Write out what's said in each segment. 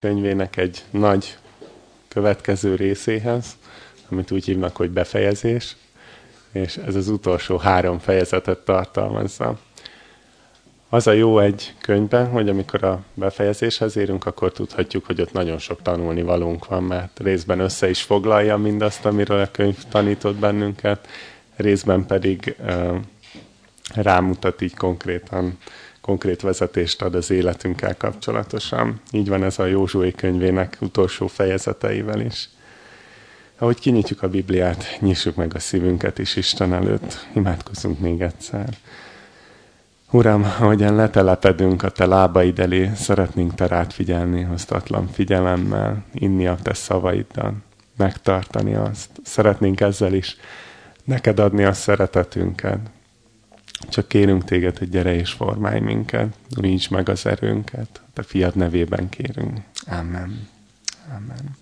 könyvének egy nagy következő részéhez, amit úgy hívnak, hogy befejezés, és ez az utolsó három fejezetet tartalmazza. Az a jó egy könyvben, hogy amikor a befejezéshez érünk, akkor tudhatjuk, hogy ott nagyon sok tanulni valónk van, mert részben össze is foglalja mindazt, amiről a könyv tanított bennünket, részben pedig uh, rámutat így konkrétan konkrét vezetést ad az életünkkel kapcsolatosan. Így van ez a Józsué könyvének utolsó fejezeteivel is. Ahogy kinyitjuk a Bibliát, nyissuk meg a szívünket is Isten előtt. Imádkozzunk még egyszer. Uram, ahogyan letelepedünk a Te lábaid elé, szeretnénk Te rád figyelni hoztatlan figyelemmel, inni a Te szavaiddal, megtartani azt. Szeretnénk ezzel is neked adni a szeretetünket, csak kérünk téged, hogy gyere és formálj minket, újítsd meg az erőnket. Te fiad nevében kérünk. Amen. Amen.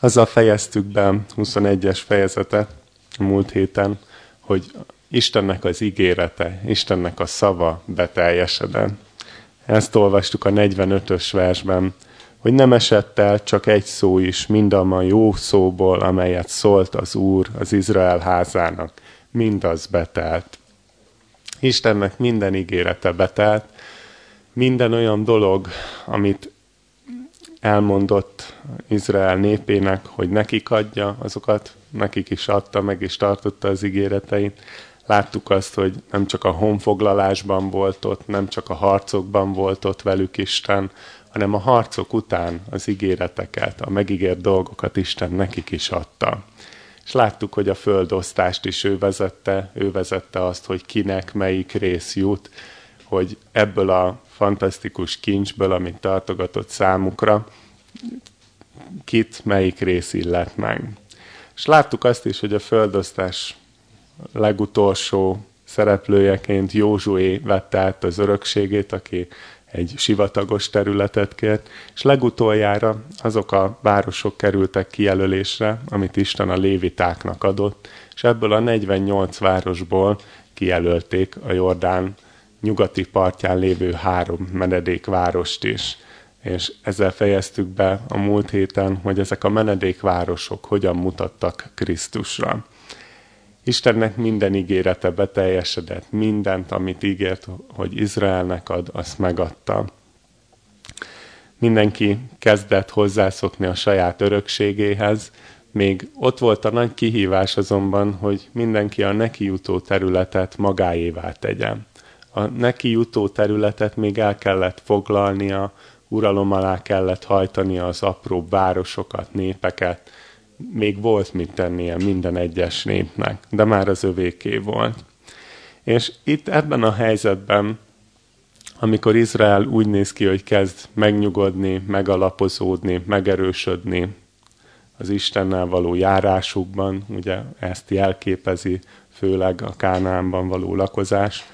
Azzal fejeztük be 21-es fejezetet a múlt héten, hogy Istennek az ígérete, Istennek a szava beteljesedett. Ezt olvastuk a 45-ös versben, hogy nem esett el csak egy szó is mindamma jó szóból, amelyet szólt az Úr az Izrael házának mindaz betelt. Istennek minden ígérete betelt, minden olyan dolog, amit elmondott Izrael népének, hogy nekik adja, azokat nekik is adta, meg is tartotta az ígéreteit. Láttuk azt, hogy nem csak a honfoglalásban volt ott, nem csak a harcokban volt ott velük Isten, hanem a harcok után az ígéreteket, a megígért dolgokat Isten nekik is adta. És láttuk, hogy a földosztást is ő vezette, ő vezette azt, hogy kinek melyik rész jut, hogy ebből a fantasztikus kincsből, amit tartogatott számukra, kit melyik rész illet meg. És láttuk azt is, hogy a földosztás legutolsó szereplőjeként Józsué vette át az örökségét, aki egy sivatagos területet kért, és legutoljára azok a városok kerültek kijelölésre, amit Isten a lévitáknak adott, és ebből a 48 városból kijelölték a Jordán nyugati partján lévő három menedékvárost is. És ezzel fejeztük be a múlt héten, hogy ezek a menedékvárosok hogyan mutattak Krisztusra. Istennek minden ígérete beteljesedett, mindent, amit ígért, hogy Izraelnek ad, azt megadta. Mindenki kezdett hozzászokni a saját örökségéhez, még ott volt a nagy kihívás azonban, hogy mindenki a neki jutó területet magáévá tegye. A neki jutó területet még el kellett foglalnia, uralom alá kellett hajtania az apró városokat, népeket, még volt mit tennie minden egyes népnek, de már az övéké volt. És itt ebben a helyzetben, amikor Izrael úgy néz ki, hogy kezd megnyugodni, megalapozódni, megerősödni az Istennel való járásukban, ugye ezt jelképezi főleg a Kánánban való lakozás,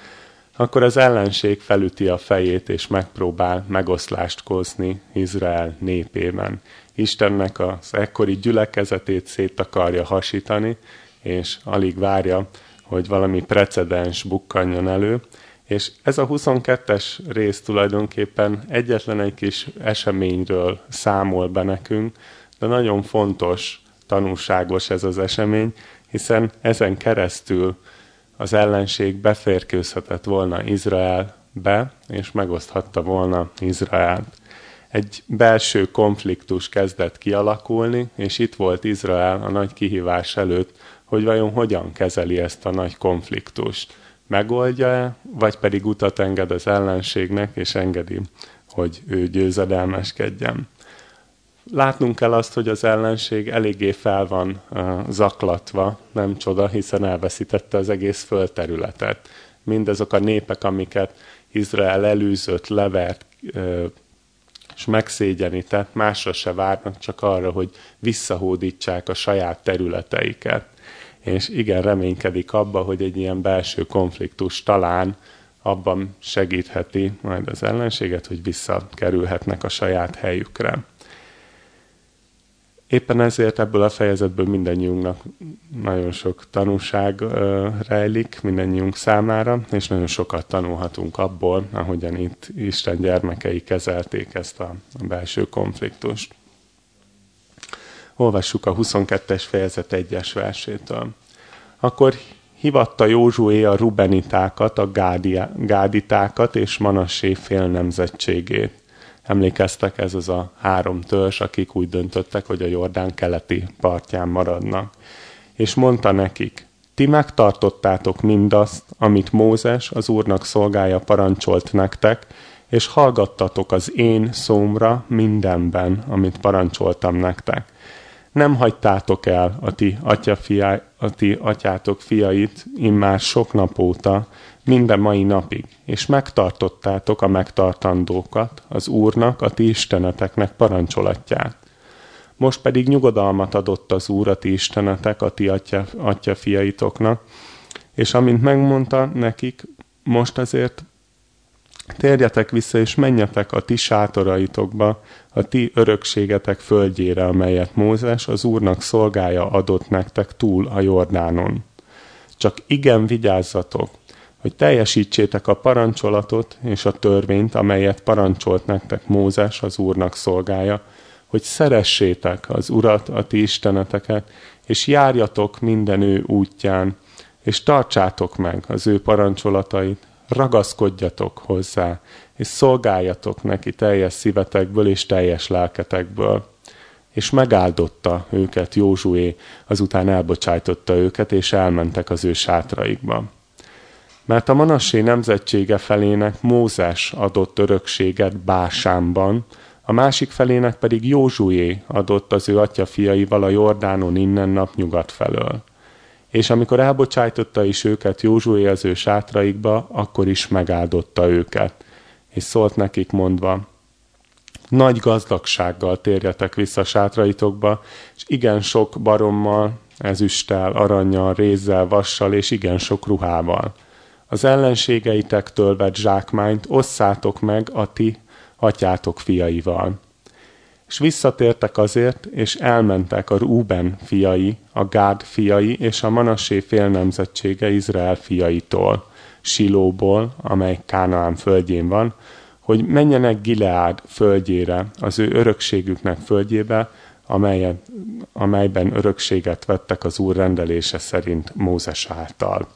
akkor az ellenség felüti a fejét és megpróbál megoszlást kozni Izrael népében. Istennek az ekkori gyülekezetét szét akarja hasítani, és alig várja, hogy valami precedens bukkanjon elő. És ez a 22-es rész tulajdonképpen egyetlen egy kis eseményről számol be nekünk, de nagyon fontos, tanulságos ez az esemény, hiszen ezen keresztül az ellenség beférkőzhetett volna Izraelbe, és megoszthatta volna Izraelt egy belső konfliktus kezdett kialakulni, és itt volt Izrael a nagy kihívás előtt, hogy vajon hogyan kezeli ezt a nagy konfliktust. Megoldja-e, vagy pedig utat enged az ellenségnek, és engedi, hogy ő győzedelmeskedjen. Látnunk kell azt, hogy az ellenség eléggé fel van uh, zaklatva, nem csoda, hiszen elveszítette az egész földterületet. Mindezok a népek, amiket Izrael elűzött, levert, uh, és megszégyenített, másra se várnak, csak arra, hogy visszahódítsák a saját területeiket. És igen, reménykedik abba, hogy egy ilyen belső konfliktus talán abban segítheti majd az ellenséget, hogy visszakerülhetnek a saját helyükre. Éppen ezért ebből a fejezetből mindannyiunknak nagyon sok tanúság uh, rejlik, mindannyiunk számára, és nagyon sokat tanulhatunk abból, ahogyan itt Isten gyermekei kezelték ezt a, a belső konfliktust. Olvassuk a 22-es fejezet 1-es versétől. Akkor hivatta Józsué a rubenitákat, a gádi, gáditákat és Manassé fél nemzetségét. Emlékeztek, ez az a három törzs, akik úgy döntöttek, hogy a Jordán keleti partján maradnak. És mondta nekik, ti megtartottátok mindazt, amit Mózes, az Úrnak szolgája parancsolt nektek, és hallgattatok az én szómra mindenben, amit parancsoltam nektek nem hagytátok el a ti, atyafiá, a ti atyátok fiait immár sok nap óta, minden mai napig, és megtartottátok a megtartandókat, az Úrnak, a ti isteneteknek parancsolatját. Most pedig nyugodalmat adott az Úr a ti istenetek, a ti atya, atyafiaitoknak, és amint megmondta nekik, most azért Térjetek vissza, és menjetek a ti sátoraitokba, a ti örökségetek földjére, amelyet Mózes, az Úrnak szolgája adott nektek túl a Jordánon. Csak igen vigyázzatok, hogy teljesítsétek a parancsolatot és a törvényt, amelyet parancsolt nektek Mózes, az Úrnak szolgája, hogy szeressétek az Urat, a ti isteneteket, és járjatok minden ő útján, és tartsátok meg az ő parancsolatait, ragaszkodjatok hozzá, és szolgáljatok neki teljes szívetekből és teljes lelketekből. És megáldotta őket Józsué, azután elbocsájtotta őket, és elmentek az ő sátraikba. Mert a Manassé nemzetsége felének Mózes adott örökséget Básámban, a másik felének pedig Józsué adott az ő atya fiaival a Jordánon innen napnyugat felől. És amikor elbocsájtotta is őket Józsué az ő sátraikba, akkor is megáldotta őket. És szólt nekik mondva, nagy gazdagsággal térjetek vissza sátraitokba, és igen sok barommal, ezüsttel, aranyjal, rézzel, vassal, és igen sok ruhával. Az ellenségeitektől vett zsákmányt osszátok meg a ti atyátok fiaival és visszatértek azért, és elmentek a Rúben fiai, a Gád fiai és a Manassé félnemzetsége Izrael fiaitól, Silóból, amely Kánaán földjén van, hogy menjenek Gileád földjére, az ő örökségüknek földjébe, amelyet, amelyben örökséget vettek az Úr rendelése szerint Mózes által.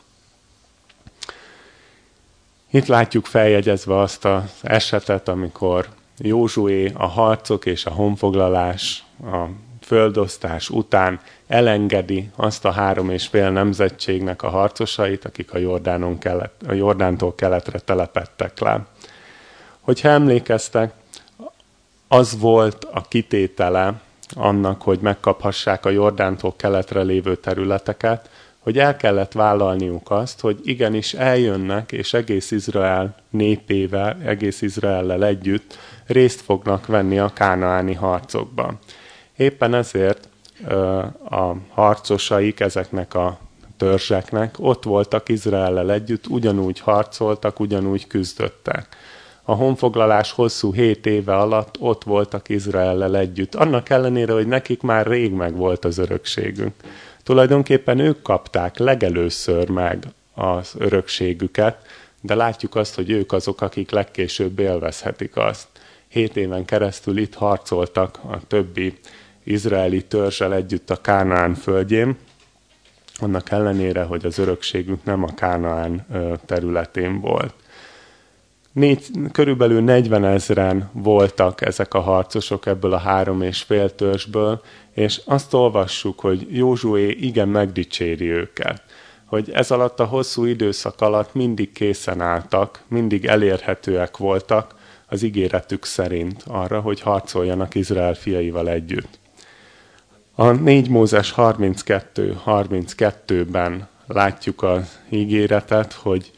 Itt látjuk feljegyezve azt az esetet, amikor Józsué a harcok és a honfoglalás, a földosztás után elengedi azt a három és fél nemzetségnek a harcosait, akik a, Jordánon kelet, a Jordántól keletre telepettek le. Hogyha emlékeztek, az volt a kitétele annak, hogy megkaphassák a Jordántól keletre lévő területeket, hogy el kellett vállalniuk azt, hogy igenis eljönnek, és egész Izrael népével, egész Izraellel együtt részt fognak venni a kánaáni harcokban. Éppen ezért a harcosaik ezeknek a törzseknek ott voltak Izraellel együtt, ugyanúgy harcoltak, ugyanúgy küzdöttek. A honfoglalás hosszú hét éve alatt ott voltak Izraellel együtt, annak ellenére, hogy nekik már rég meg volt az örökségünk. Tulajdonképpen ők kapták legelőször meg az örökségüket, de látjuk azt, hogy ők azok, akik legkésőbb élvezhetik azt. Hét éven keresztül itt harcoltak a többi izraeli törzsel együtt a Kánaán földjén, annak ellenére, hogy az örökségünk nem a Kánaán területén volt. Négy, körülbelül 40 ezeren voltak ezek a harcosok ebből a három és fél törzsből, és azt olvassuk, hogy Józsué igen megdicséri őket, hogy ez alatt a hosszú időszak alatt mindig készen álltak, mindig elérhetőek voltak az ígéretük szerint arra, hogy harcoljanak Izrael fiaival együtt. A 4 Mózes 32-32-ben látjuk az ígéretet, hogy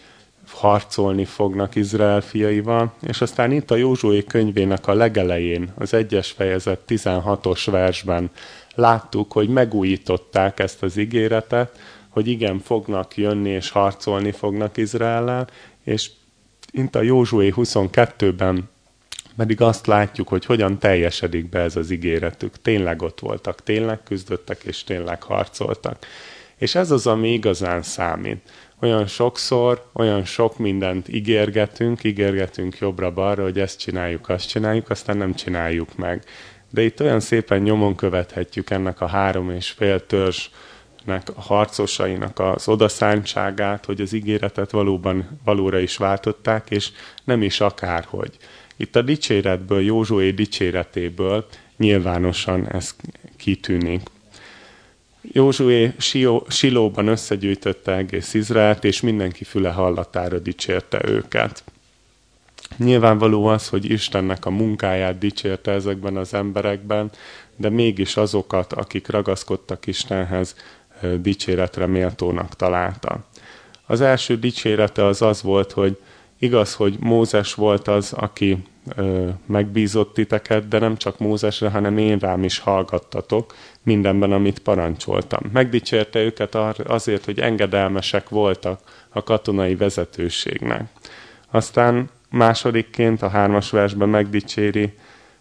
harcolni fognak Izrael fiaival, és aztán itt a Józsué könyvének a legelején, az egyes fejezet 16-os versben láttuk, hogy megújították ezt az ígéretet, hogy igen, fognak jönni és harcolni fognak Izraellel, és itt a Józsué 22-ben pedig azt látjuk, hogy hogyan teljesedik be ez az ígéretük. Tényleg ott voltak, tényleg küzdöttek, és tényleg harcoltak. És ez az, ami igazán számít. Olyan sokszor, olyan sok mindent ígérgetünk, ígérgetünk jobbra-balra, hogy ezt csináljuk, azt csináljuk, aztán nem csináljuk meg. De itt olyan szépen nyomon követhetjük ennek a három és fél törzsnek a harcosainak az odaszántságát, hogy az ígéretet valóban valóra is váltották, és nem is akárhogy. Itt a dicséretből, Józsué dicséretéből nyilvánosan ez kitűnik. Józsué Silóban összegyűjtötte egész Izraelt, és mindenki füle hallatára dicsérte őket. Nyilvánvaló az, hogy Istennek a munkáját dicsérte ezekben az emberekben, de mégis azokat, akik ragaszkodtak Istenhez, dicséretre méltónak találta. Az első dicsérete az az volt, hogy igaz, hogy Mózes volt az, aki ö, megbízott titeket, de nem csak Mózesre, hanem én rám is hallgattatok mindenben, amit parancsoltam. Megdicsérte őket azért, hogy engedelmesek voltak a katonai vezetőségnek. Aztán másodikként a hármas versben megdicséri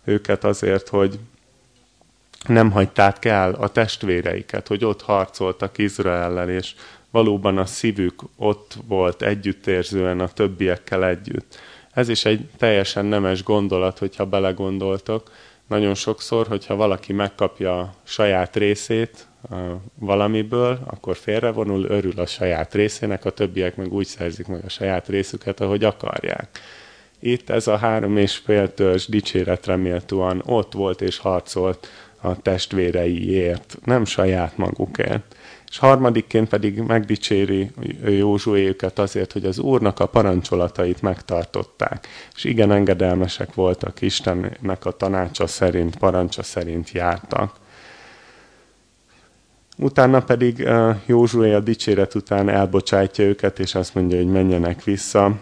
őket azért, hogy nem hagyták el a testvéreiket, hogy ott harcoltak Izraellel, és valóban a szívük ott volt együttérzően a többiekkel együtt. Ez is egy teljesen nemes gondolat, hogyha belegondoltok. Nagyon sokszor, hogyha valaki megkapja saját részét valamiből, akkor félrevonul, örül a saját részének, a többiek meg úgy szerzik meg a saját részüket, ahogy akarják. Itt ez a három és fél törzs dicséretre méltóan ott volt és harcolt a testvéreiért, nem saját magukért. És harmadikként pedig megdicséri Józsué őket azért, hogy az Úrnak a parancsolatait megtartották. És igen engedelmesek voltak Istennek a tanácsa szerint, parancsa szerint jártak. Utána pedig Józsué a dicséret után elbocsátja őket, és azt mondja, hogy menjenek vissza.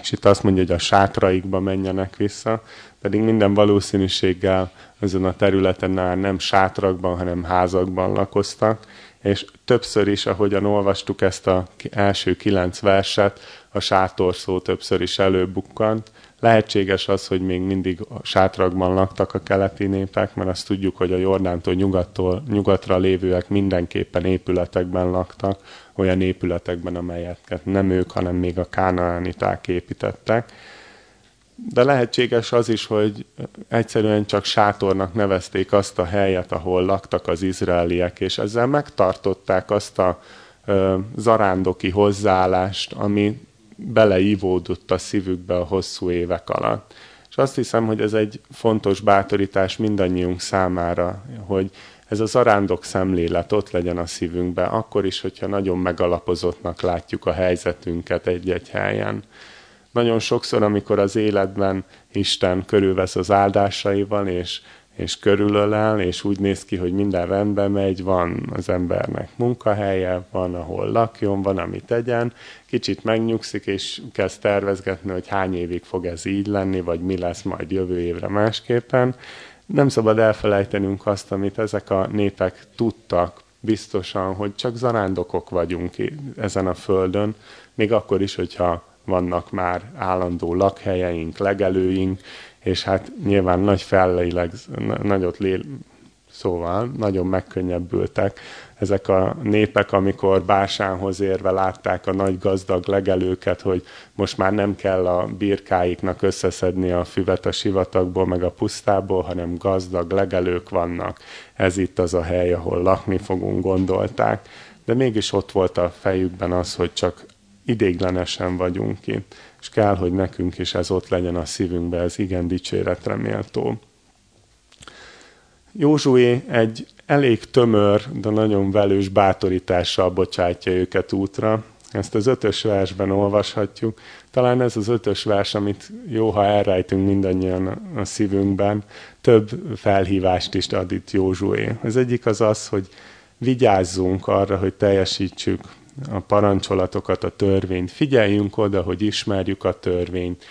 És itt azt mondja, hogy a sátraikba menjenek vissza, pedig minden valószínűséggel ezen a területen már nem sátrakban, hanem házakban lakoztak, és többször is, ahogyan olvastuk ezt az első kilenc verset, a sátor szó többször is előbukkant. Lehetséges az, hogy még mindig a sátrakban laktak a keleti népek, mert azt tudjuk, hogy a Jordántól nyugattól, nyugatra lévőek mindenképpen épületekben laktak, olyan épületekben, amelyeket nem ők, hanem még a kánaániták építettek de lehetséges az is, hogy egyszerűen csak sátornak nevezték azt a helyet, ahol laktak az izraeliek, és ezzel megtartották azt a ö, zarándoki hozzáállást, ami beleívódott a szívükbe a hosszú évek alatt. És azt hiszem, hogy ez egy fontos bátorítás mindannyiunk számára, hogy ez az arándok szemlélet ott legyen a szívünkben, akkor is, hogyha nagyon megalapozottnak látjuk a helyzetünket egy-egy helyen nagyon sokszor, amikor az életben Isten körülvesz az áldásaival, és, és körülölel, és úgy néz ki, hogy minden rendben megy, van az embernek munkahelye, van, ahol lakjon, van, amit tegyen, kicsit megnyugszik, és kezd tervezgetni, hogy hány évig fog ez így lenni, vagy mi lesz majd jövő évre másképpen. Nem szabad elfelejtenünk azt, amit ezek a népek tudtak biztosan, hogy csak zarándokok vagyunk ezen a földön, még akkor is, hogyha vannak már állandó lakhelyeink, legelőink, és hát nyilván nagy felleileg, nagyot lé, szóval nagyon megkönnyebbültek ezek a népek, amikor Básánhoz érve látták a nagy gazdag legelőket, hogy most már nem kell a birkáiknak összeszedni a füvet a sivatagból, meg a pusztából, hanem gazdag legelők vannak. Ez itt az a hely, ahol lakni fogunk, gondolták. De mégis ott volt a fejükben az, hogy csak idéglenesen vagyunk itt, és kell, hogy nekünk is ez ott legyen a szívünkbe, ez igen dicséretre méltó. Józsué egy elég tömör, de nagyon velős bátorítással bocsátja őket útra. Ezt az ötös versben olvashatjuk. Talán ez az ötös vers, amit jó, ha elrejtünk mindannyian a szívünkben, több felhívást is ad itt Józsué. Az egyik az az, hogy vigyázzunk arra, hogy teljesítsük a parancsolatokat, a törvényt. Figyeljünk oda, hogy ismerjük a törvényt.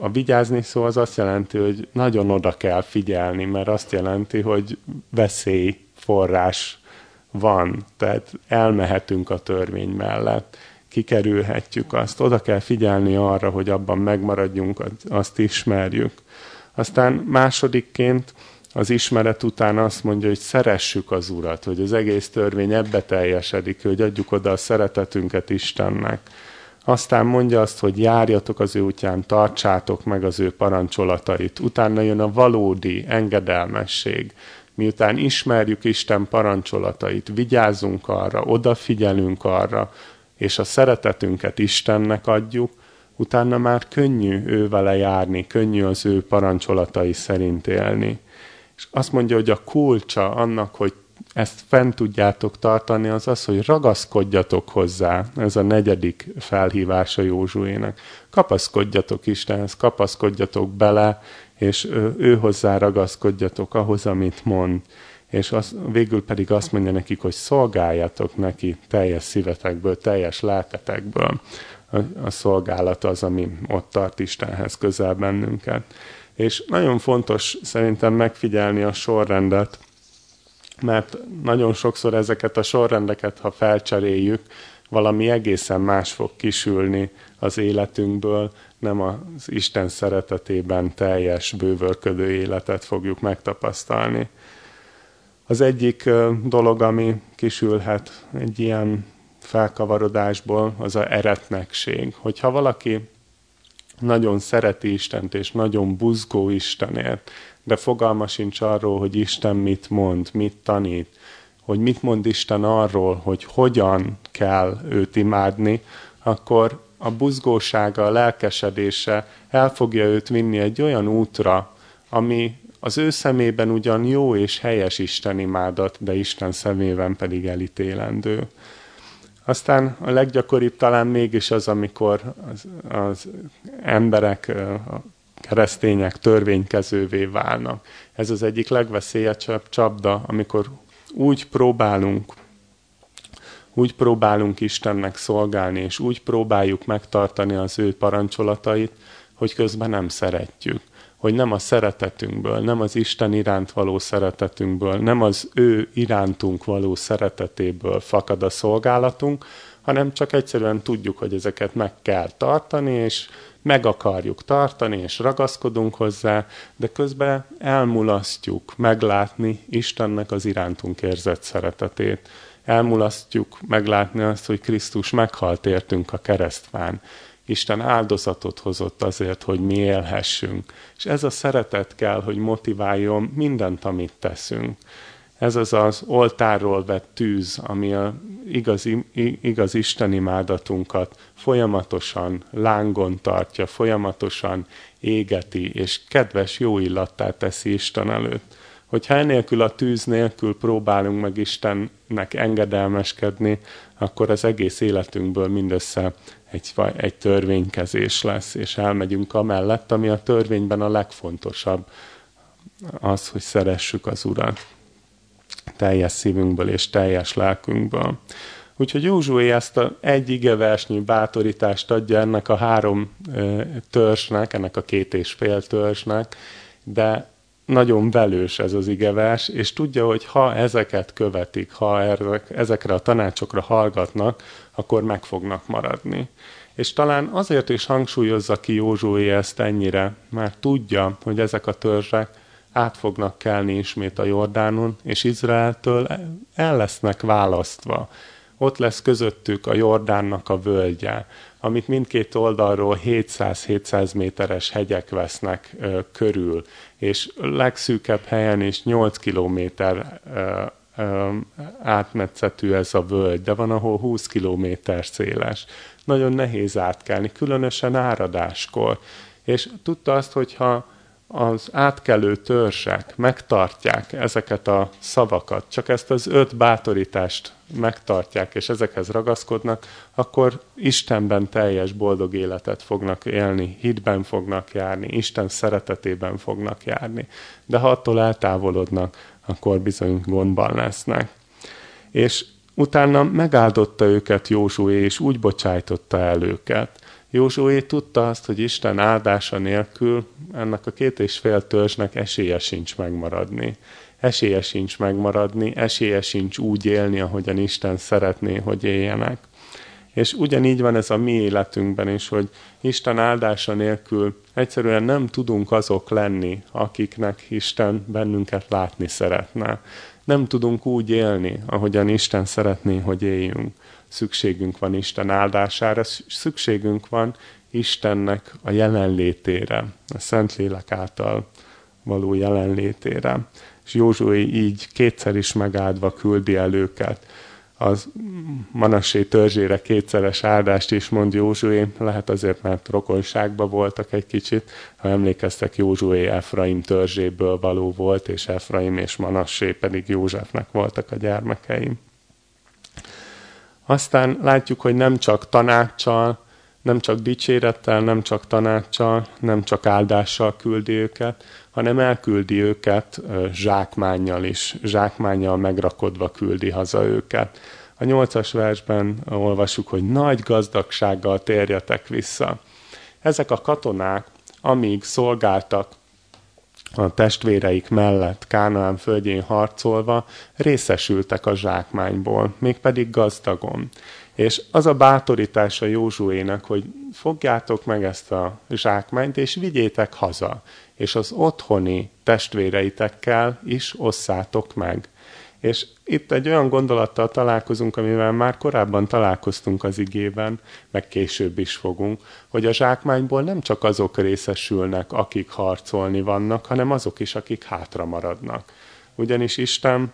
A vigyázni szó az azt jelenti, hogy nagyon oda kell figyelni, mert azt jelenti, hogy veszély forrás van, tehát elmehetünk a törvény mellett. kikerülhetjük azt. Oda kell figyelni arra, hogy abban megmaradjunk, azt ismerjük. Aztán másodikként az ismeret után azt mondja, hogy szeressük az Urat, hogy az egész törvény ebbe teljesedik, hogy adjuk oda a szeretetünket Istennek. Aztán mondja azt, hogy járjatok az ő útján, tartsátok meg az ő parancsolatait. Utána jön a valódi engedelmesség. Miután ismerjük Isten parancsolatait, vigyázunk arra, odafigyelünk arra, és a szeretetünket Istennek adjuk, utána már könnyű ő járni, könnyű az ő parancsolatai szerint élni. És azt mondja, hogy a kulcsa annak, hogy ezt fent tudjátok tartani, az az, hogy ragaszkodjatok hozzá. Ez a negyedik felhívása Józsuének. Kapaszkodjatok Istenhez, kapaszkodjatok bele, és ő hozzá ragaszkodjatok ahhoz, amit mond. És az, végül pedig azt mondja nekik, hogy szolgáljatok neki teljes szívetekből, teljes lelketekből. A, a szolgálat az, ami ott tart Istenhez közel bennünket. És nagyon fontos szerintem megfigyelni a sorrendet, mert nagyon sokszor ezeket a sorrendeket, ha felcseréljük, valami egészen más fog kisülni az életünkből, nem az Isten szeretetében teljes, bővörködő életet fogjuk megtapasztalni. Az egyik dolog, ami kisülhet egy ilyen felkavarodásból, az a eretnekség. Hogyha valaki nagyon szereti Istent, és nagyon buzgó Istenért, de fogalma sincs arról, hogy Isten mit mond, mit tanít, hogy mit mond Isten arról, hogy hogyan kell őt imádni, akkor a buzgósága, a lelkesedése el fogja őt vinni egy olyan útra, ami az ő szemében ugyan jó és helyes Isten imádat, de Isten szemében pedig elítélendő. Aztán a leggyakoribb talán mégis az, amikor az, az emberek, a keresztények törvénykezővé válnak. Ez az egyik legveszélyesebb csapda, amikor úgy próbálunk úgy próbálunk Istennek szolgálni, és úgy próbáljuk megtartani az ő parancsolatait, hogy közben nem szeretjük. Hogy nem a szeretetünkből, nem az Isten iránt való szeretetünkből, nem az ő irántunk való szeretetéből fakad a szolgálatunk, hanem csak egyszerűen tudjuk, hogy ezeket meg kell tartani, és meg akarjuk tartani, és ragaszkodunk hozzá, de közben elmulasztjuk meglátni Istennek az irántunk érzett szeretetét. Elmulasztjuk meglátni azt, hogy Krisztus meghalt értünk a keresztván. Isten áldozatot hozott azért, hogy mi élhessünk. És ez a szeretet kell, hogy motiváljon mindent, amit teszünk. Ez az az oltárról vett tűz, ami a igaz, igaz istenimádatunkat folyamatosan lángon tartja, folyamatosan égeti, és kedves jó illattá teszi Isten előtt. Hogyha enélkül a tűz nélkül próbálunk meg Istennek engedelmeskedni, akkor az egész életünkből mindössze egy, egy törvénykezés lesz, és elmegyünk amellett, ami a törvényben a legfontosabb, az, hogy szeressük az Urat teljes szívünkből és teljes lelkünkből. Úgyhogy Józsué ezt a egy igeversnyi bátorítást adja ennek a három törzsnek, ennek a két és fél törzsnek, de nagyon velős ez az igevers, és tudja, hogy ha ezeket követik, ha ezekre a tanácsokra hallgatnak, akkor meg fognak maradni. És talán azért is hangsúlyozza ki Józsué ezt ennyire, mert tudja, hogy ezek a törzsek át fognak kelni ismét a Jordánon, és Izraeltől el lesznek választva. Ott lesz közöttük a Jordánnak a völgye, amit mindkét oldalról 700-700 méteres hegyek vesznek ö, körül, és legszűkebb helyen is 8 kilométer átmetszetű ez a völgy, de van, ahol 20 kilométer széles. Nagyon nehéz átkelni, különösen áradáskor. És tudta azt, hogyha az átkelő törzsek megtartják ezeket a szavakat, csak ezt az öt bátorítást megtartják, és ezekhez ragaszkodnak, akkor Istenben teljes boldog életet fognak élni, hitben fognak járni, Isten szeretetében fognak járni. De ha attól eltávolodnak, akkor bizony gondban lesznek. És utána megáldotta őket Józsué, és úgy bocsájtotta el őket Józsué tudta azt, hogy Isten áldása nélkül ennek a két és fél törzsnek esélye sincs megmaradni. Esélye sincs megmaradni, esélye sincs úgy élni, ahogyan Isten szeretné, hogy éljenek. És ugyanígy van ez a mi életünkben is, hogy Isten áldása nélkül egyszerűen nem tudunk azok lenni, akiknek Isten bennünket látni szeretne. Nem tudunk úgy élni, ahogyan Isten szeretné, hogy éljünk. Szükségünk van Isten áldására, szükségünk van Istennek a jelenlétére, a Szentlélek által való jelenlétére. És Józsué így kétszer is megáldva küldi el őket az Manassé törzsére kétszeres áldást is mond Józsué, lehet azért, mert rokonságban voltak egy kicsit. Ha emlékeztek, Józsué Efraim törzséből való volt, és Efraim és Manassé pedig Józsefnek voltak a gyermekeim. Aztán látjuk, hogy nem csak tanácssal, nem csak dicsérettel, nem csak tanácssal, nem csak áldással küldi őket, hanem elküldi őket zsákmánnyal is, zsákmánnyal megrakodva küldi haza őket. A nyolcas versben olvasjuk, hogy nagy gazdagsággal térjetek vissza. Ezek a katonák, amíg szolgáltak a testvéreik mellett Kánaán földjén harcolva, részesültek a zsákmányból, mégpedig gazdagon. És az a bátorítása Józsuének, hogy fogjátok meg ezt a zsákmányt, és vigyétek haza, és az otthoni testvéreitekkel is osszátok meg. És itt egy olyan gondolattal találkozunk, amivel már korábban találkoztunk az igében, meg később is fogunk, hogy a zsákmányból nem csak azok részesülnek, akik harcolni vannak, hanem azok is, akik hátra maradnak. Ugyanis Isten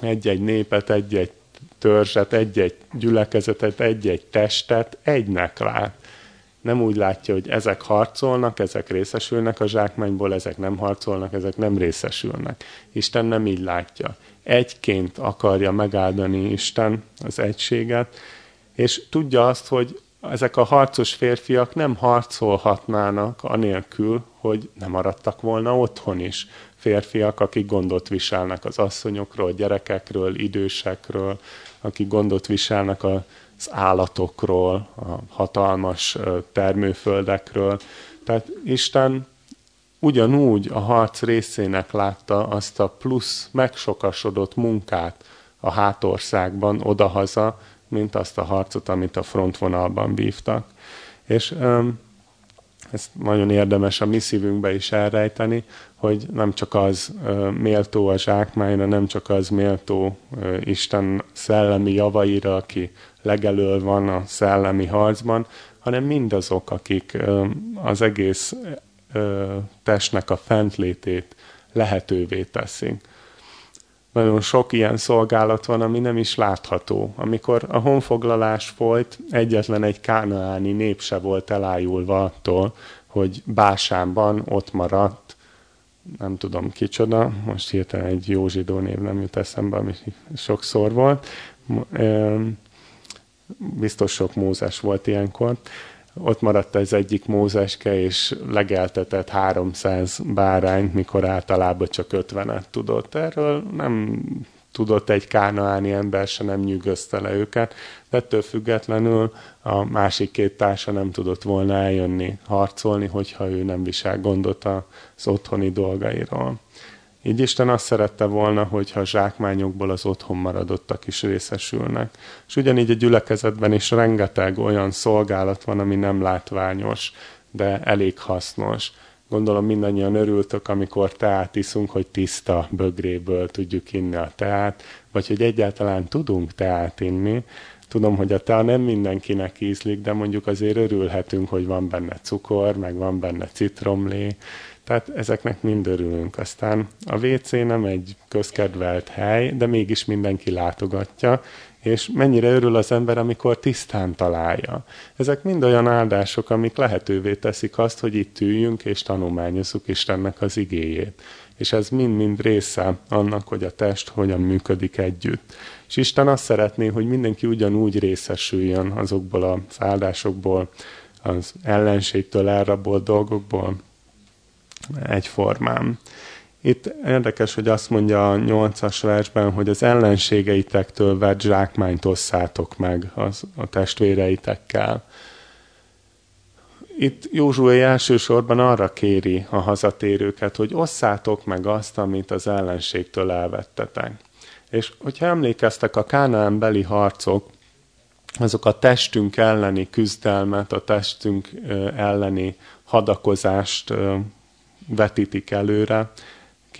egy-egy népet, egy-egy törzset, egy-egy gyülekezetet, egy-egy testet egynek lát. Nem úgy látja, hogy ezek harcolnak, ezek részesülnek a zsákmányból, ezek nem harcolnak, ezek nem részesülnek. Isten nem így látja. Egyként akarja megáldani Isten az egységet, és tudja azt, hogy ezek a harcos férfiak nem harcolhatnának anélkül, hogy nem maradtak volna otthon is. Férfiak, akik gondot viselnek az asszonyokról, gyerekekről, idősekről, akik gondot viselnek az állatokról, a hatalmas termőföldekről. Tehát Isten ugyanúgy a harc részének látta azt a plusz megsokasodott munkát a hátországban odahaza, mint azt a harcot, amit a frontvonalban vívtak. És ezt nagyon érdemes a mi szívünkbe is elrejteni, hogy nem csak az méltó a zsákmányra, nem csak az méltó Isten szellemi javaira, aki legelől van a szellemi harcban, hanem mindazok, akik az egész testnek a fentlétét lehetővé teszik. Nagyon sok ilyen szolgálat van, ami nem is látható. Amikor a honfoglalás folyt, egyetlen egy kánaáni nép se volt elájulva attól, hogy Básánban ott maradt, nem tudom kicsoda, most hirtelen egy jó zsidó név nem jut eszembe, ami sokszor volt. Biztos sok Mózes volt ilyenkor ott maradt az egyik mózeske, és legeltetett 300 bárányt, mikor általában csak 50-et tudott. Erről nem tudott egy kánaáni ember se nem nyűgözte le őket, de ettől függetlenül a másik két társa nem tudott volna eljönni, harcolni, hogyha ő nem visel gondot az otthoni dolgairól. Így Isten azt szerette volna, hogyha a zsákmányokból az otthon maradottak is részesülnek. És ugyanígy a gyülekezetben is rengeteg olyan szolgálat van, ami nem látványos, de elég hasznos. Gondolom mindannyian örültök, amikor teát iszunk, hogy tiszta bögréből tudjuk inni a teát, vagy hogy egyáltalán tudunk teát inni. Tudom, hogy a tea nem mindenkinek ízlik, de mondjuk azért örülhetünk, hogy van benne cukor, meg van benne citromlé, tehát ezeknek mind örülünk. Aztán a WC nem egy közkedvelt hely, de mégis mindenki látogatja, és mennyire örül az ember, amikor tisztán találja. Ezek mind olyan áldások, amik lehetővé teszik azt, hogy itt üljünk és tanulmányozzuk Istennek az igéjét. És ez mind-mind része annak, hogy a test hogyan működik együtt. És Isten azt szeretné, hogy mindenki ugyanúgy részesüljön azokból az áldásokból, az ellenségtől elrabolt dolgokból, egyformán. Itt érdekes, hogy azt mondja a nyolcas versben, hogy az ellenségeitektől vett zsákmányt osszátok meg az, a testvéreitekkel. Itt Józsué elsősorban arra kéri a hazatérőket, hogy osszátok meg azt, amit az ellenségtől elvettetek. És hogyha emlékeztek a Kánaán beli harcok, azok a testünk elleni küzdelmet, a testünk elleni hadakozást vetítik előre,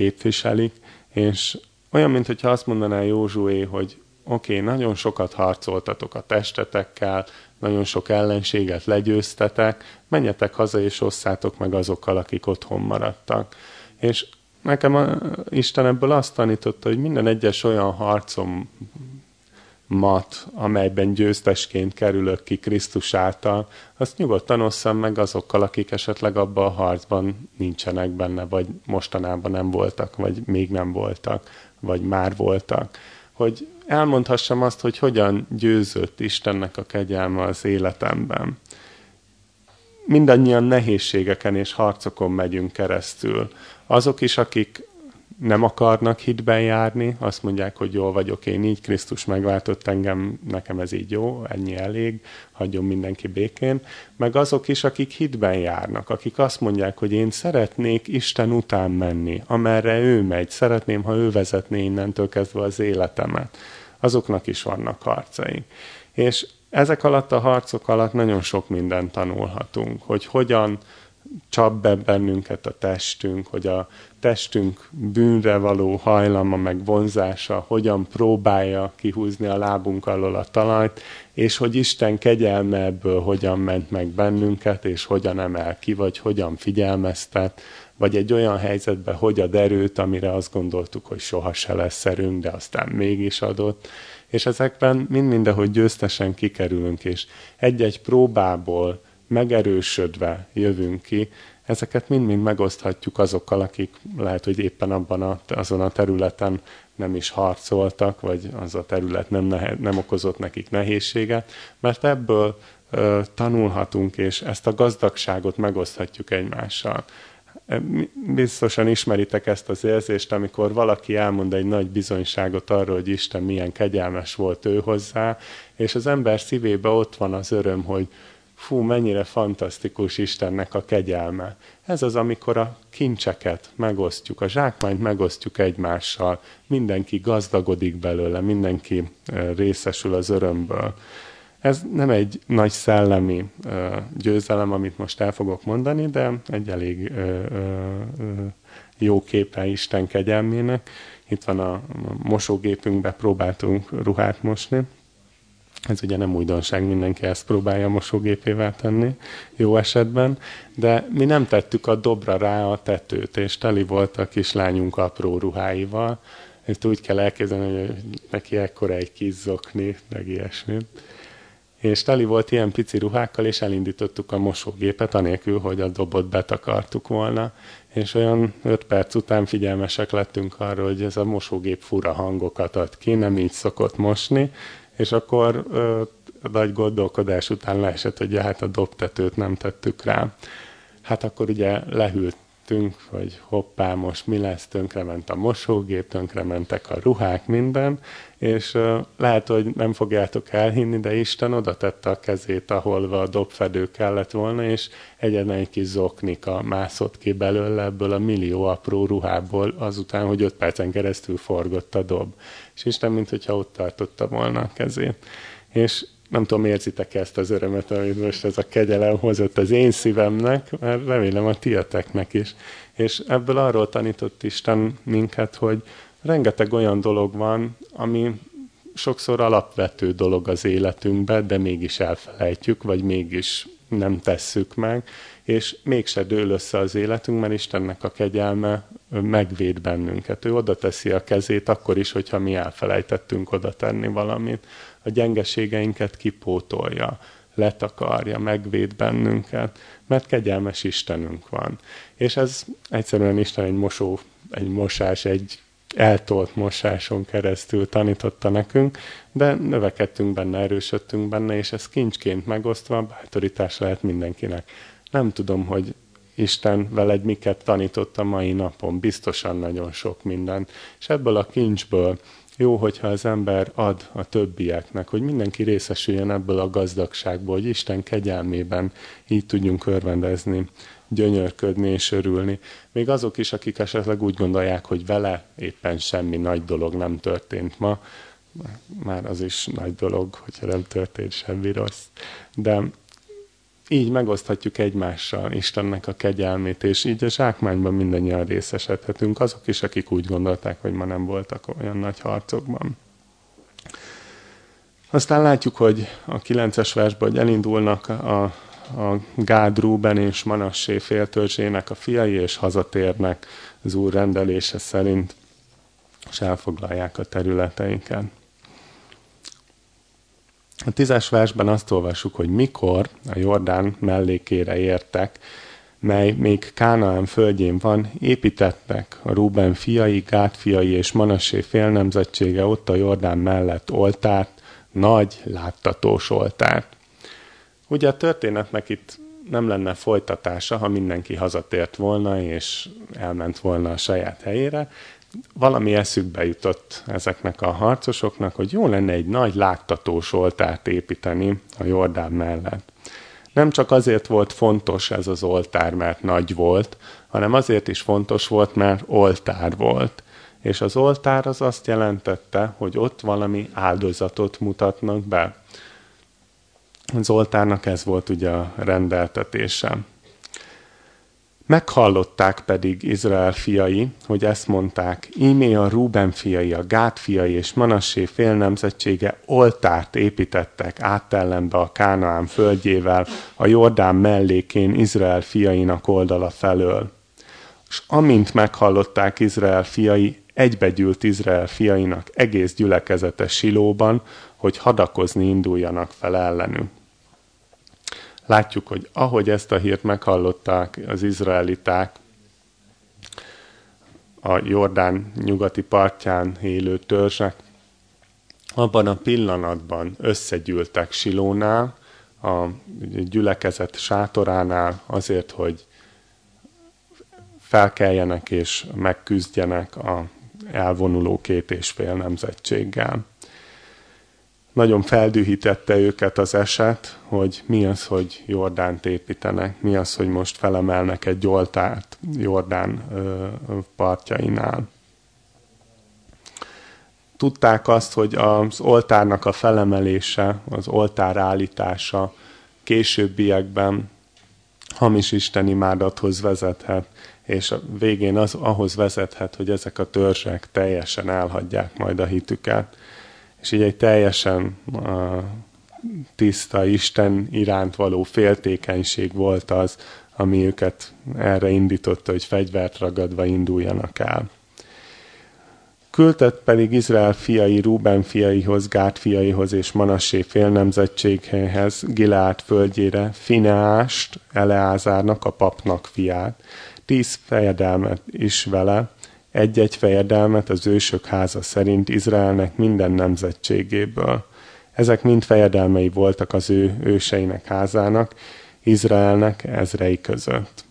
képviselik, és olyan, mintha azt mondaná Józsué, hogy oké, okay, nagyon sokat harcoltatok a testetekkel, nagyon sok ellenséget legyőztetek, menjetek haza és osszátok meg azokkal, akik otthon maradtak. És nekem a, Isten ebből azt tanította, hogy minden egyes olyan harcom mat, amelyben győztesként kerülök ki Krisztus által, azt nyugodtan osszam meg azokkal, akik esetleg abban a harcban nincsenek benne, vagy mostanában nem voltak, vagy még nem voltak, vagy már voltak. Hogy elmondhassam azt, hogy hogyan győzött Istennek a kegyelme az életemben. Mindannyian nehézségeken és harcokon megyünk keresztül. Azok is, akik nem akarnak hitben járni, azt mondják, hogy jól vagyok én így, Krisztus megváltott engem, nekem ez így jó, ennyi elég, hagyjon mindenki békén, meg azok is, akik hitben járnak, akik azt mondják, hogy én szeretnék Isten után menni, amerre ő megy, szeretném, ha ő vezetné innentől kezdve az életemet. Azoknak is vannak harcaink. És ezek alatt a harcok alatt nagyon sok mindent tanulhatunk, hogy hogyan csap be bennünket a testünk, hogy a testünk bűnre való hajlama meg vonzása hogyan próbálja kihúzni a lábunk alól a talajt, és hogy Isten kegyelme ebből hogyan ment meg bennünket, és hogyan emel ki, vagy hogyan figyelmeztet, vagy egy olyan helyzetben hogy ad erőt, amire azt gondoltuk, hogy soha se lesz szerünk, de aztán mégis adott. És ezekben mind-mind, ahogy győztesen kikerülünk, és egy-egy próbából megerősödve jövünk ki, ezeket mind-mind megoszthatjuk azokkal, akik lehet, hogy éppen abban a, azon a területen nem is harcoltak, vagy az a terület nem, nehe, nem okozott nekik nehézséget, mert ebből ö, tanulhatunk, és ezt a gazdagságot megoszthatjuk egymással. Biztosan ismeritek ezt az érzést, amikor valaki elmond egy nagy bizonyságot arról, hogy Isten milyen kegyelmes volt ő hozzá, és az ember szívébe ott van az öröm, hogy fú, mennyire fantasztikus Istennek a kegyelme. Ez az, amikor a kincseket megosztjuk, a zsákmányt megosztjuk egymással, mindenki gazdagodik belőle, mindenki részesül az örömből. Ez nem egy nagy szellemi győzelem, amit most el fogok mondani, de egy elég jó képe Isten kegyelmének. Itt van a mosógépünkbe próbáltunk ruhát mosni, ez ugye nem újdonság, mindenki ezt próbálja mosógépével tenni, jó esetben, de mi nem tettük a dobra rá a tetőt, és teli volt a kislányunk apró ruháival. Ezt úgy kell elképzelni, hogy neki ekkora egy kis zokni, meg ilyesmi. És teli volt ilyen pici ruhákkal, és elindítottuk a mosógépet, anélkül, hogy a dobot betakartuk volna. És olyan öt perc után figyelmesek lettünk arra, hogy ez a mosógép fura hangokat ad ki, nem így szokott mosni, és akkor ö, nagy gondolkodás után leesett, hogy ja, hát a dobtetőt nem tettük rá. Hát akkor ugye lehűltünk, hogy hoppá, most mi lesz, tönkrement a mosógép, tönkrementek a ruhák, minden, és ö, lehet, hogy nem fogjátok elhinni, de Isten oda tette a kezét, ahol a dobfedő kellett volna, és egyetlen egy kis zoknika mászott ki belőle ebből a millió apró ruhából, azután, hogy öt percen keresztül forgott a dob és Isten, mint hogyha ott tartotta volna a kezét. És nem tudom, érzitek ezt az örömet, amit most ez a kegyelem hozott az én szívemnek, mert remélem a tieteknek is. És ebből arról tanított Isten minket, hogy rengeteg olyan dolog van, ami sokszor alapvető dolog az életünkben, de mégis elfelejtjük, vagy mégis nem tesszük meg, és mégse dől össze az életünk, mert Istennek a kegyelme megvéd bennünket. Ő oda teszi a kezét akkor is, hogyha mi elfelejtettünk oda tenni valamit. A gyengeségeinket kipótolja, letakarja, megvéd bennünket, mert kegyelmes Istenünk van. És ez egyszerűen Isten egy mosó, egy mosás, egy eltolt mosáson keresztül tanította nekünk, de növekedtünk benne, erősödtünk benne, és ez kincsként megosztva bátorítás lehet mindenkinek. Nem tudom, hogy Isten veled miket tanított a mai napon, biztosan nagyon sok minden. És ebből a kincsből jó, hogyha az ember ad a többieknek, hogy mindenki részesüljön ebből a gazdagságból, hogy Isten kegyelmében így tudjunk örvendezni, gyönyörködni és örülni. Még azok is, akik esetleg úgy gondolják, hogy vele éppen semmi nagy dolog nem történt ma, már az is nagy dolog, hogyha nem történt semmi rossz. De így megoszthatjuk egymással Istennek a kegyelmét, és így a zsákmányban mindannyian részesedhetünk, azok is, akik úgy gondolták, hogy ma nem voltak olyan nagy harcokban. Aztán látjuk, hogy a 9-es versben, hogy elindulnak a, a Gád, Rúben és Manassé féltörzsének a fiai, és hazatérnek az Úr rendelése szerint, és elfoglalják a területeinket. A tízes versben azt olvassuk, hogy mikor a Jordán mellékére értek, mely még Kánaán földjén van, építettek a Rúben fiai, Gát fiai és Manassé félnemzetsége ott a Jordán mellett oltárt, nagy, láttatós oltárt. Ugye a történetnek itt nem lenne folytatása, ha mindenki hazatért volna, és elment volna a saját helyére, valami eszükbe jutott ezeknek a harcosoknak, hogy jó lenne egy nagy láttatós oltárt építeni a Jordán mellett. Nem csak azért volt fontos ez az oltár, mert nagy volt, hanem azért is fontos volt, mert oltár volt. És az oltár az azt jelentette, hogy ott valami áldozatot mutatnak be. Az oltárnak ez volt ugye a rendeltetése. Meghallották pedig Izrael fiai, hogy ezt mondták, ímé a Rúben fiai, a Gát fiai és Manassé félnemzetsége oltárt építettek áttellenbe a Kánaán földjével, a Jordán mellékén Izrael fiainak oldala felől. És amint meghallották Izrael fiai, egybegyűlt Izrael fiainak egész gyülekezete Silóban, hogy hadakozni induljanak fel ellenük látjuk, hogy ahogy ezt a hírt meghallották az izraeliták, a Jordán nyugati partján élő törzsek, abban a pillanatban összegyűltek Silónál, a gyülekezet sátoránál azért, hogy felkeljenek és megküzdjenek a elvonuló két és fél nemzetséggel nagyon feldühítette őket az eset, hogy mi az, hogy Jordánt építenek, mi az, hogy most felemelnek egy oltárt Jordán partjainál. Tudták azt, hogy az oltárnak a felemelése, az oltár állítása későbbiekben hamis istenimádathoz vezethet, és a végén az ahhoz vezethet, hogy ezek a törzsek teljesen elhagyják majd a hitüket és így egy teljesen uh, tiszta Isten iránt való féltékenység volt az, ami őket erre indította, hogy fegyvert ragadva induljanak el. Küldött pedig Izrael fiai Ruben fiaihoz, Gát fiaihoz és Manassé félnemzetséghez, Gileát földjére, Fineást, Eleázárnak, a papnak fiát, tíz fejedelmet is vele, egy-egy fejedelmet az ősök háza szerint Izraelnek minden nemzetségéből. Ezek mind fejedelmei voltak az ő őseinek házának, Izraelnek ezrei között.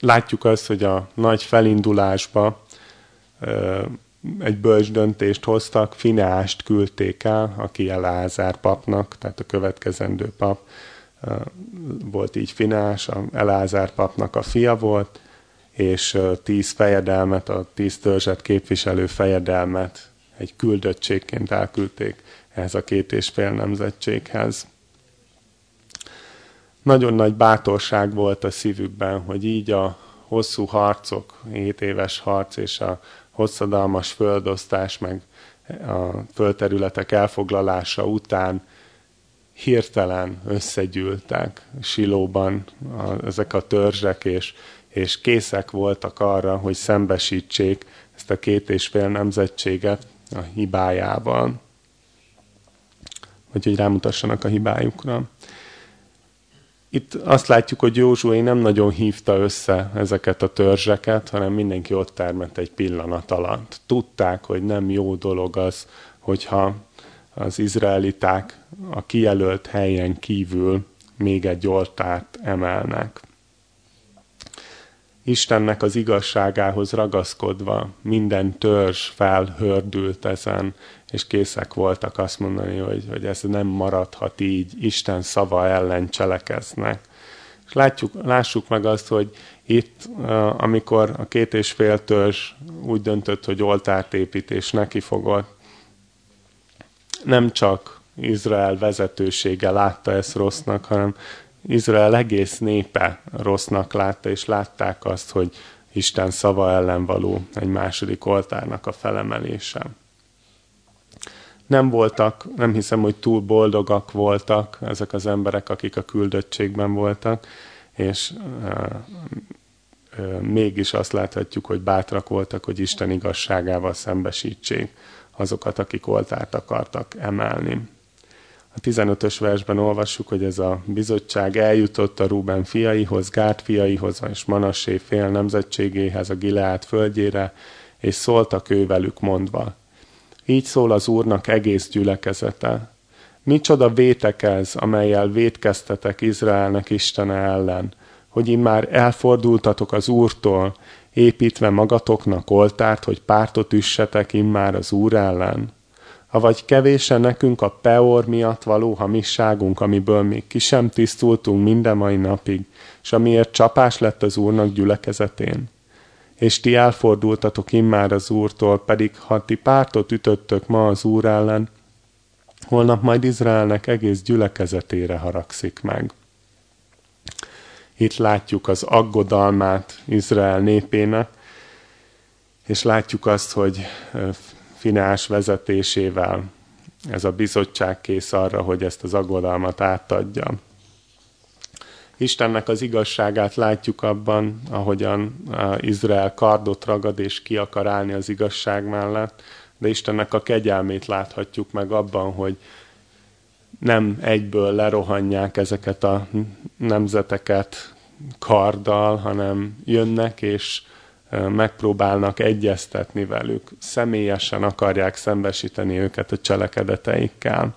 Látjuk azt, hogy a nagy felindulásba egy bölcs döntést hoztak, Fineást küldték el, aki Elázár papnak, tehát a következendő pap volt így Fineás, Elázár papnak a fia volt, és tíz fejedelmet, a tíz törzset képviselő fejedelmet egy küldöttségként elküldték ehhez a két és fél nemzetséghez. Nagyon nagy bátorság volt a szívükben, hogy így a hosszú harcok, 7 éves harc és a hosszadalmas földosztás, meg a földterületek elfoglalása után hirtelen összegyűltek Silóban a, ezek a törzsek, és és készek voltak arra, hogy szembesítsék ezt a két és fél nemzetséget a hibájával, vagy hogy rámutassanak a hibájukra. Itt azt látjuk, hogy Józsué nem nagyon hívta össze ezeket a törzseket, hanem mindenki ott termett egy pillanat alatt. Tudták, hogy nem jó dolog az, hogyha az izraeliták a kijelölt helyen kívül még egy oltárt emelnek. Istennek az igazságához ragaszkodva minden törzs felhördült ezen, és készek voltak azt mondani, hogy, hogy ez nem maradhat így, Isten szava ellen cselekeznek. És látjuk, lássuk meg azt, hogy itt, amikor a két és fél törzs úgy döntött, hogy oltárt épít és neki fogott, nem csak Izrael vezetősége látta ezt rossznak, hanem Izrael egész népe rossznak látta, és látták azt, hogy Isten szava ellen való egy második oltárnak a felemelése. Nem voltak, nem hiszem, hogy túl boldogak voltak ezek az emberek, akik a küldöttségben voltak, és mégis azt láthatjuk, hogy bátrak voltak, hogy Isten igazságával szembesítsék azokat, akik oltárt akartak emelni. A 15-ös versben olvassuk, hogy ez a bizottság eljutott a Ruben fiaihoz, Gárt fiaihoz és Manassé fél nemzetségéhez, a Gileát földjére, és szóltak ő velük mondva. Így szól az Úrnak egész gyülekezete. Micsoda vétek ez, amelyel vétkeztetek Izraelnek Istene ellen, hogy immár elfordultatok az Úrtól, építve magatoknak oltárt, hogy pártot üssetek immár az Úr ellen avagy kevésen nekünk a peor miatt való hamisságunk, amiből még ki sem tisztultunk minden mai napig, és amiért csapás lett az Úrnak gyülekezetén. És ti elfordultatok immár az Úrtól, pedig ha ti pártot ütöttök ma az Úr ellen, holnap majd Izraelnek egész gyülekezetére haragszik meg. Itt látjuk az aggodalmát Izrael népének, és látjuk azt, hogy Finás vezetésével ez a bizottság kész arra, hogy ezt az aggodalmat átadja. Istennek az igazságát látjuk abban, ahogyan Izrael kardot ragad és ki akar állni az igazság mellett, de Istennek a kegyelmét láthatjuk meg abban, hogy nem egyből lerohanják ezeket a nemzeteket karddal, hanem jönnek és megpróbálnak egyeztetni velük, személyesen akarják szembesíteni őket a cselekedeteikkel.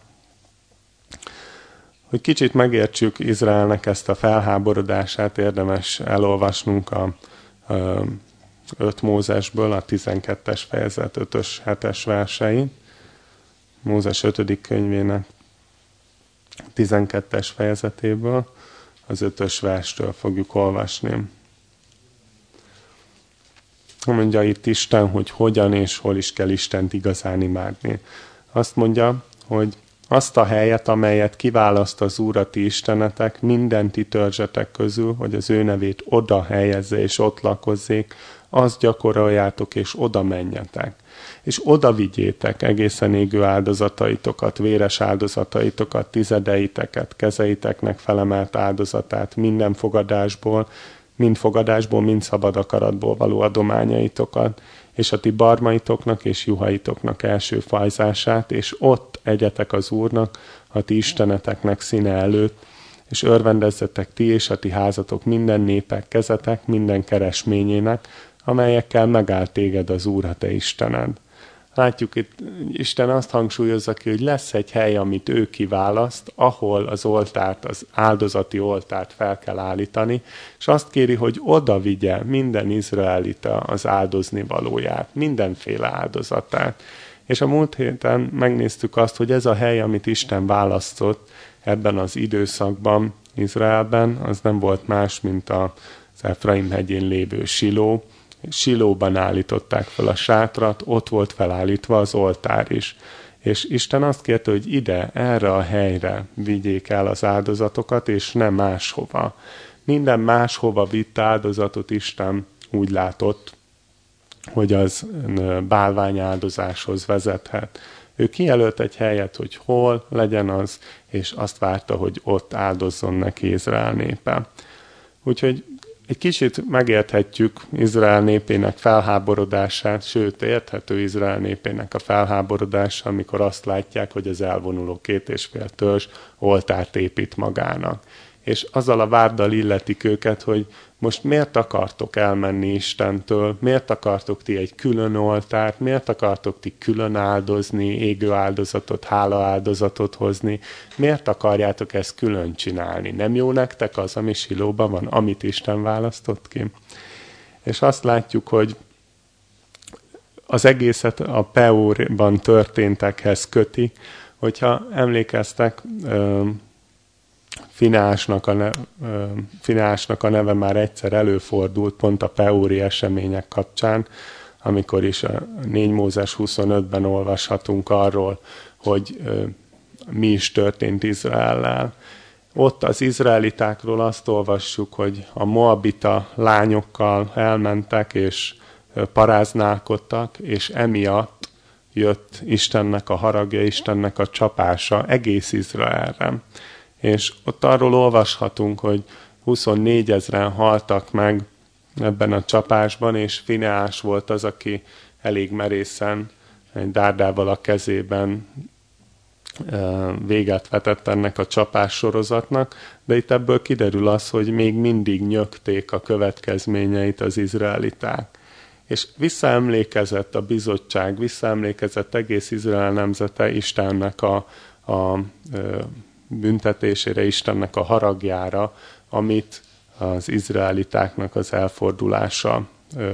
Hogy kicsit megértsük Izraelnek ezt a felháborodását, érdemes elolvasnunk a, a 5 Mózesből, a 12-es fejezet 5-ös 7-es verseit. Mózes 5. könyvének 12-es fejezetéből, az 5-ös verstől fogjuk olvasni mondja itt Isten, hogy hogyan és hol is kell Istent igazán imádni. Azt mondja, hogy azt a helyet, amelyet kiválaszt az Úr a ti istenetek, minden ti törzsetek közül, hogy az ő nevét oda helyezze és ott lakozzék, azt gyakoroljátok és oda menjetek. És oda vigyétek egészen égő áldozataitokat, véres áldozataitokat, tizedeiteket, kezeiteknek felemelt áldozatát minden fogadásból, mind fogadásból, mind szabad akaratból való adományaitokat, és a ti barmaitoknak és juhaitoknak első fajzását, és ott egyetek az Úrnak, a ti isteneteknek színe előtt, és örvendezzetek ti és a ti házatok minden népek, kezetek, minden keresményének, amelyekkel megállt téged az Úr, a te Istened. Látjuk itt, Isten azt hangsúlyozza ki, hogy lesz egy hely, amit ő kiválaszt, ahol az oltárt, az áldozati oltárt fel kell állítani, és azt kéri, hogy oda vigye minden izraelita az áldozni valóját, mindenféle áldozatát. És a múlt héten megnéztük azt, hogy ez a hely, amit Isten választott ebben az időszakban Izraelben, az nem volt más, mint az Efraim hegyén lévő Siló, Silóban állították fel a sátrat, ott volt felállítva az oltár is. És Isten azt kérte, hogy ide, erre a helyre vigyék el az áldozatokat, és nem máshova. Minden máshova vitt áldozatot Isten úgy látott, hogy az bálványáldozáshoz vezethet. Ő kijelölt egy helyet, hogy hol legyen az, és azt várta, hogy ott áldozzon neki Izrael népe. Úgyhogy egy kicsit megérthetjük Izrael népének felháborodását, sőt, érthető Izrael népének a felháborodása, amikor azt látják, hogy az elvonuló két és fél törzs oltárt épít magának. És azzal a várddal illetik őket, hogy most miért akartok elmenni Istentől, miért akartok ti egy külön oltárt, miért akartok ti külön áldozni, égő áldozatot, hála áldozatot hozni, miért akarjátok ezt külön csinálni? Nem jó nektek az, ami silóban van, amit Isten választott ki? És azt látjuk, hogy az egészet a Peurban történtekhez köti, hogyha emlékeztek, Finásnak a, ne, Finásnak a neve már egyszer előfordult pont a Peóri események kapcsán, amikor is a 4 Mózes 25-ben olvashatunk arról, hogy mi is történt Izraellel. Ott az izraelitákról azt olvassuk, hogy a moabita lányokkal elmentek és paráználkodtak, és emiatt jött Istennek a haragja, Istennek a csapása egész Izraelre. És ott arról olvashatunk, hogy 24 ezeren haltak meg ebben a csapásban, és Fineás volt az, aki elég merészen egy dárdával a kezében véget vetett ennek a csapás sorozatnak, de itt ebből kiderül az, hogy még mindig nyögték a következményeit az izraeliták. És visszaemlékezett a bizottság, visszaemlékezett egész Izrael nemzete Istennek a, a büntetésére, Istennek a haragjára, amit az izraelitáknak az elfordulása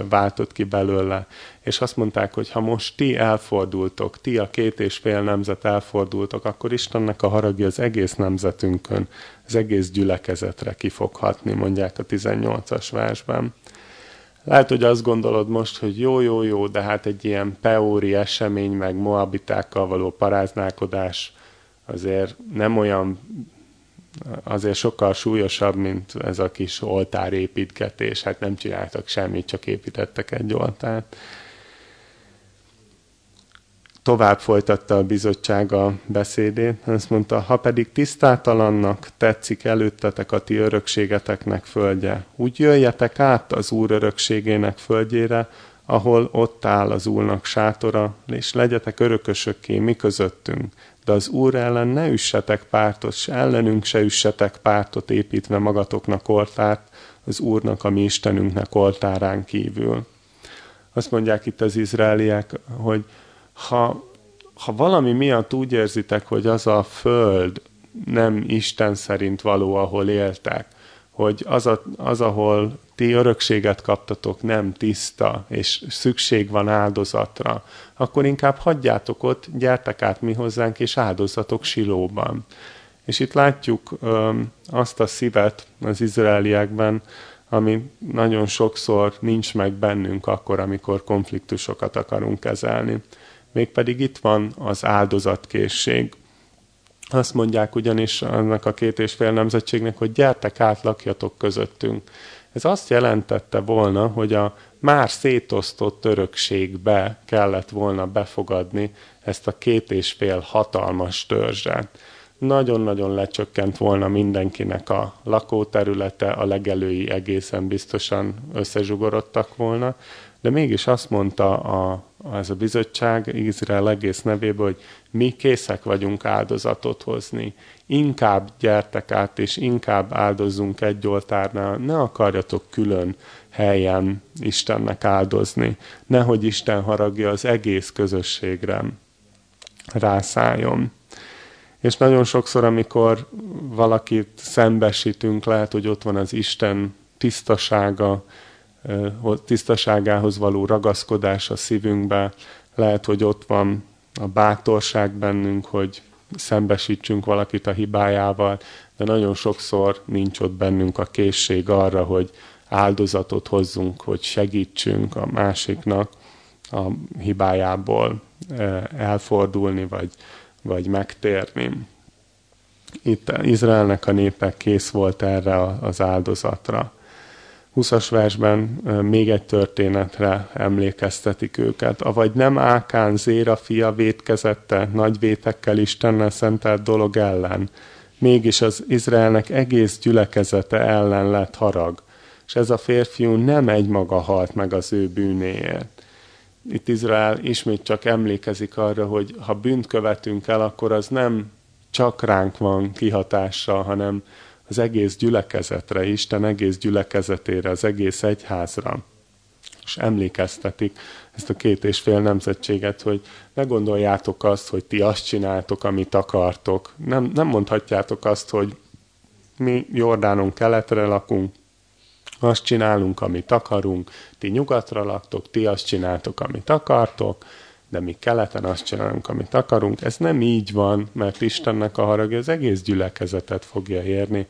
váltott ki belőle. És azt mondták, hogy ha most ti elfordultok, ti a két és fél nemzet elfordultok, akkor Istennek a haragja az egész nemzetünkön, az egész gyülekezetre kifoghatni, mondják a 18-as versben. Lehet, hogy azt gondolod most, hogy jó, jó, jó, de hát egy ilyen peóri esemény, meg moabitákkal való paráználkodás azért nem olyan azért sokkal súlyosabb, mint ez a kis oltárépítgetés. Hát nem csináltak semmit, csak építettek egy oltárt. Tovább folytatta a bizottság beszédét, azt mondta, ha pedig tisztátalannak tetszik előttetek a ti örökségeteknek földje, úgy jöjjetek át az Úr örökségének földjére, ahol ott áll az Úrnak sátora, és legyetek örökösökké mi közöttünk, de az Úr ellen ne üssetek pártot, se ellenünk se üssetek pártot építve magatoknak oltárt, az Úrnak, a mi Istenünknek oltárán kívül. Azt mondják itt az izraeliek, hogy ha, ha valami miatt úgy érzitek, hogy az a föld nem Isten szerint való, ahol éltek, hogy az, a, az, ahol ti örökséget kaptatok, nem tiszta, és szükség van áldozatra, akkor inkább hagyjátok ott, gyertek át mi hozzánk, és áldozatok silóban. És itt látjuk öm, azt a szívet az izraeliekben, ami nagyon sokszor nincs meg bennünk akkor, amikor konfliktusokat akarunk kezelni. Mégpedig itt van az áldozatkészség. Azt mondják ugyanis annak a két és fél nemzetségnek, hogy gyertek át, lakjatok közöttünk. Ez azt jelentette volna, hogy a már szétosztott örökségbe kellett volna befogadni ezt a két és fél hatalmas törzset. Nagyon-nagyon lecsökkent volna mindenkinek a lakóterülete, a legelői egészen biztosan összezsugorodtak volna, de mégis azt mondta a, ez a bizottság Izrael egész nevéből, hogy mi készek vagyunk áldozatot hozni. Inkább gyertek át, és inkább áldozzunk egy oltárnál, ne akarjatok külön helyen Istennek áldozni. Nehogy Isten haragja az egész közösségre rászálljon. És nagyon sokszor, amikor valakit szembesítünk, lehet, hogy ott van az Isten tisztasága, tisztaságához való ragaszkodás a szívünkbe, lehet, hogy ott van a bátorság bennünk, hogy szembesítsünk valakit a hibájával, de nagyon sokszor nincs ott bennünk a készség arra, hogy áldozatot hozzunk, hogy segítsünk a másiknak a hibájából elfordulni, vagy, vagy megtérni. Itt Izraelnek a népe kész volt erre az áldozatra. 20-as versben még egy történetre emlékeztetik őket. Avagy nem Ákán Zéra fia vétkezette nagy vétekkel Istennel szentelt dolog ellen, mégis az Izraelnek egész gyülekezete ellen lett harag, és ez a férfiú nem egymaga halt meg az ő bűnéért. Itt Izrael ismét csak emlékezik arra, hogy ha bűnt követünk el, akkor az nem csak ránk van kihatással, hanem az egész gyülekezetre, Isten egész gyülekezetére, az egész egyházra. És emlékeztetik ezt a két és fél nemzetséget, hogy ne gondoljátok azt, hogy ti azt csináltok, amit akartok. Nem, nem mondhatjátok azt, hogy mi Jordánon keletre lakunk, azt csinálunk, amit akarunk, ti nyugatra laktok, ti azt csináltok, amit akartok, de mi keleten azt csinálunk, amit akarunk. Ez nem így van, mert Istennek a haragja az egész gyülekezetet fogja érni.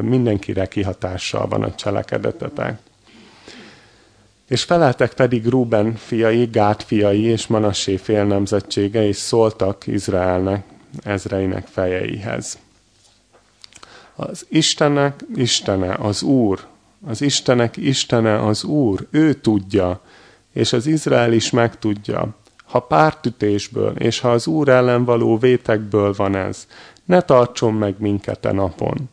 Mindenkire kihatással van a cselekedetetek. És feleltek pedig Ruben fiai, Gát fiai és Manassé félnemzetsége, és szóltak Izraelnek, ezreinek fejeihez. Az Istennek Istene, az Úr, az Istenek Istene az Úr, ő tudja, és az Izrael is megtudja. Ha pártütésből, és ha az Úr ellen való vétekből van ez, ne tartson meg minket a napon.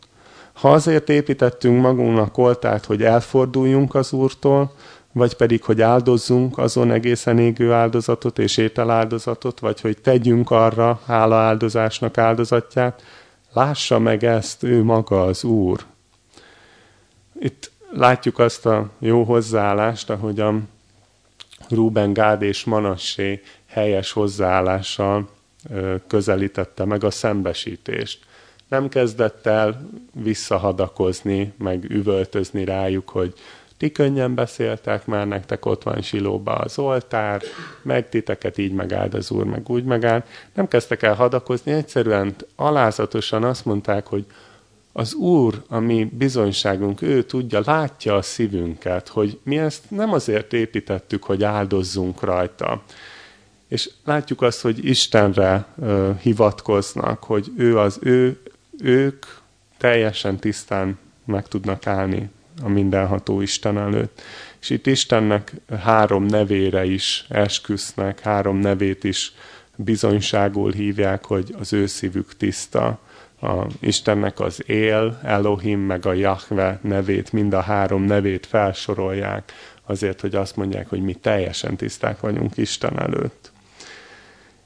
Ha azért építettünk magunknak oltát, hogy elforduljunk az Úrtól, vagy pedig, hogy áldozzunk azon egészen égő áldozatot és ételáldozatot, vagy hogy tegyünk arra hálaáldozásnak áldozatját, lássa meg ezt ő maga az Úr. Itt látjuk azt a jó hozzáállást, ahogy a Ruben, Gád és Manassé helyes hozzáállással közelítette meg a szembesítést. Nem kezdett el visszahadakozni, meg üvöltözni rájuk, hogy ti könnyen beszéltek, már nektek ott van silóba az oltár, meg titeket így megáld az Úr, meg úgy megáld. Nem kezdtek el hadakozni, egyszerűen alázatosan azt mondták, hogy az Úr, a mi bizonyságunk, ő tudja, látja a szívünket, hogy mi ezt nem azért építettük, hogy áldozzunk rajta. És látjuk azt, hogy Istenre uh, hivatkoznak, hogy ő az ő, ők teljesen tisztán meg tudnak állni a mindenható Isten előtt. És itt Istennek három nevére is esküsznek, három nevét is bizonyságul hívják, hogy az ő szívük tiszta a Istennek az él, Elohim, meg a Jahve nevét, mind a három nevét felsorolják, azért, hogy azt mondják, hogy mi teljesen tiszták vagyunk Isten előtt.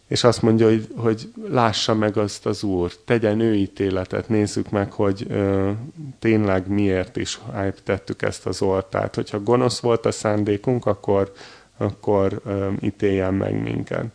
És azt mondja, hogy, hogy lássa meg azt az Úr, tegyen ő ítéletet, nézzük meg, hogy ö, tényleg miért is tettük ezt az oltárt. Hogyha gonosz volt a szándékunk, akkor, akkor ö, ítéljen meg minket.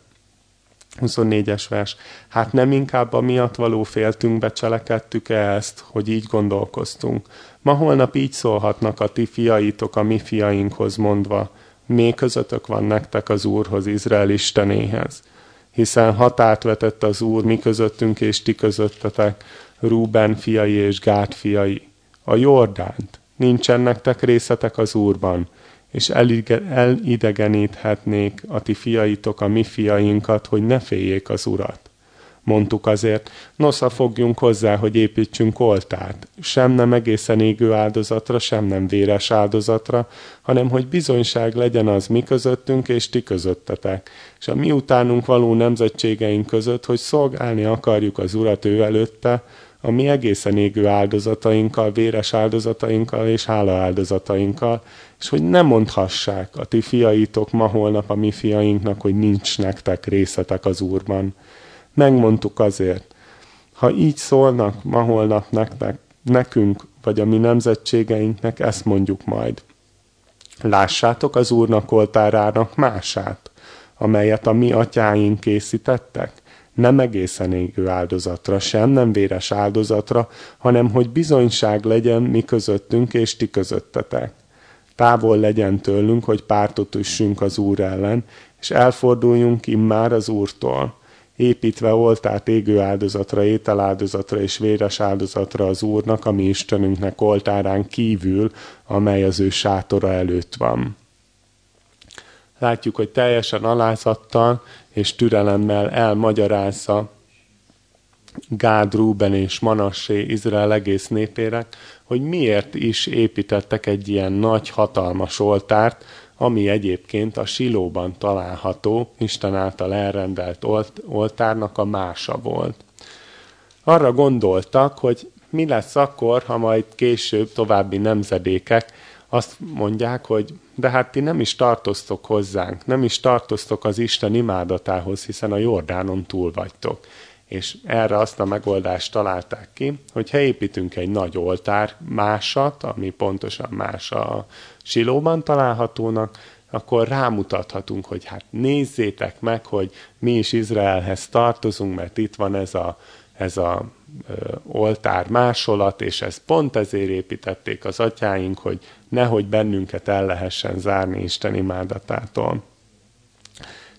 24-es vers. Hát nem inkább a miatt való féltünkbe cselekedtük-e ezt, hogy így gondolkoztunk. Ma holnap így szólhatnak a ti fiaitok a mi fiainkhoz mondva, mi közöttök van nektek az Úrhoz, Izrael Istenéhez. Hiszen határt vetett az Úr mi közöttünk és ti közöttetek, Rúben fiai és Gát fiai. A Jordánt, nincsen nektek részetek az Úrban, és elidegeníthetnék a ti fiaitok a mi fiainkat, hogy ne féljék az urat. Mondtuk azért, nosza fogjunk hozzá, hogy építsünk oltárt, sem nem egészen égő áldozatra, sem nem véres áldozatra, hanem hogy bizonyság legyen az mi közöttünk és ti közöttetek, és a mi utánunk való nemzetségeink között, hogy szolgálni akarjuk az Urat ő előtte, a mi egészen égő áldozatainkkal, véres áldozatainkkal és hála áldozatainkkal, és hogy ne mondhassák a ti fiaitok ma holnap a mi fiainknak, hogy nincs nektek részetek az Úrban. Megmondtuk azért, ha így szólnak ma holnap nektek, nekünk, vagy a mi nemzetségeinknek, ezt mondjuk majd. Lássátok az Úrnak oltárának mását, amelyet a mi atyáink készítettek, nem egészen égő áldozatra, sem nem véres áldozatra, hanem hogy bizonyság legyen mi közöttünk és ti közöttetek távol legyen tőlünk, hogy pártot üssünk az Úr ellen, és elforduljunk immár az Úrtól, építve oltát égő áldozatra, ételáldozatra és véres áldozatra az Úrnak, ami Istenünknek oltárán kívül, amely az ő sátora előtt van. Látjuk, hogy teljesen alázattal és türelemmel elmagyarázza Gád, Rúben és Manassé Izrael egész népének, hogy miért is építettek egy ilyen nagy, hatalmas oltárt, ami egyébként a Silóban található, Isten által elrendelt olt, oltárnak a mása volt. Arra gondoltak, hogy mi lesz akkor, ha majd később további nemzedékek azt mondják, hogy de hát ti nem is tartoztok hozzánk, nem is tartoztok az Isten imádatához, hiszen a Jordánon túl vagytok és erre azt a megoldást találták ki, hogy építünk egy nagy oltár másat, ami pontosan más a silóban találhatónak, akkor rámutathatunk, hogy hát nézzétek meg, hogy mi is Izraelhez tartozunk, mert itt van ez a, ez a ö, oltár másolat, és ez pont ezért építették az atyáink, hogy nehogy bennünket el lehessen zárni Isten imádatától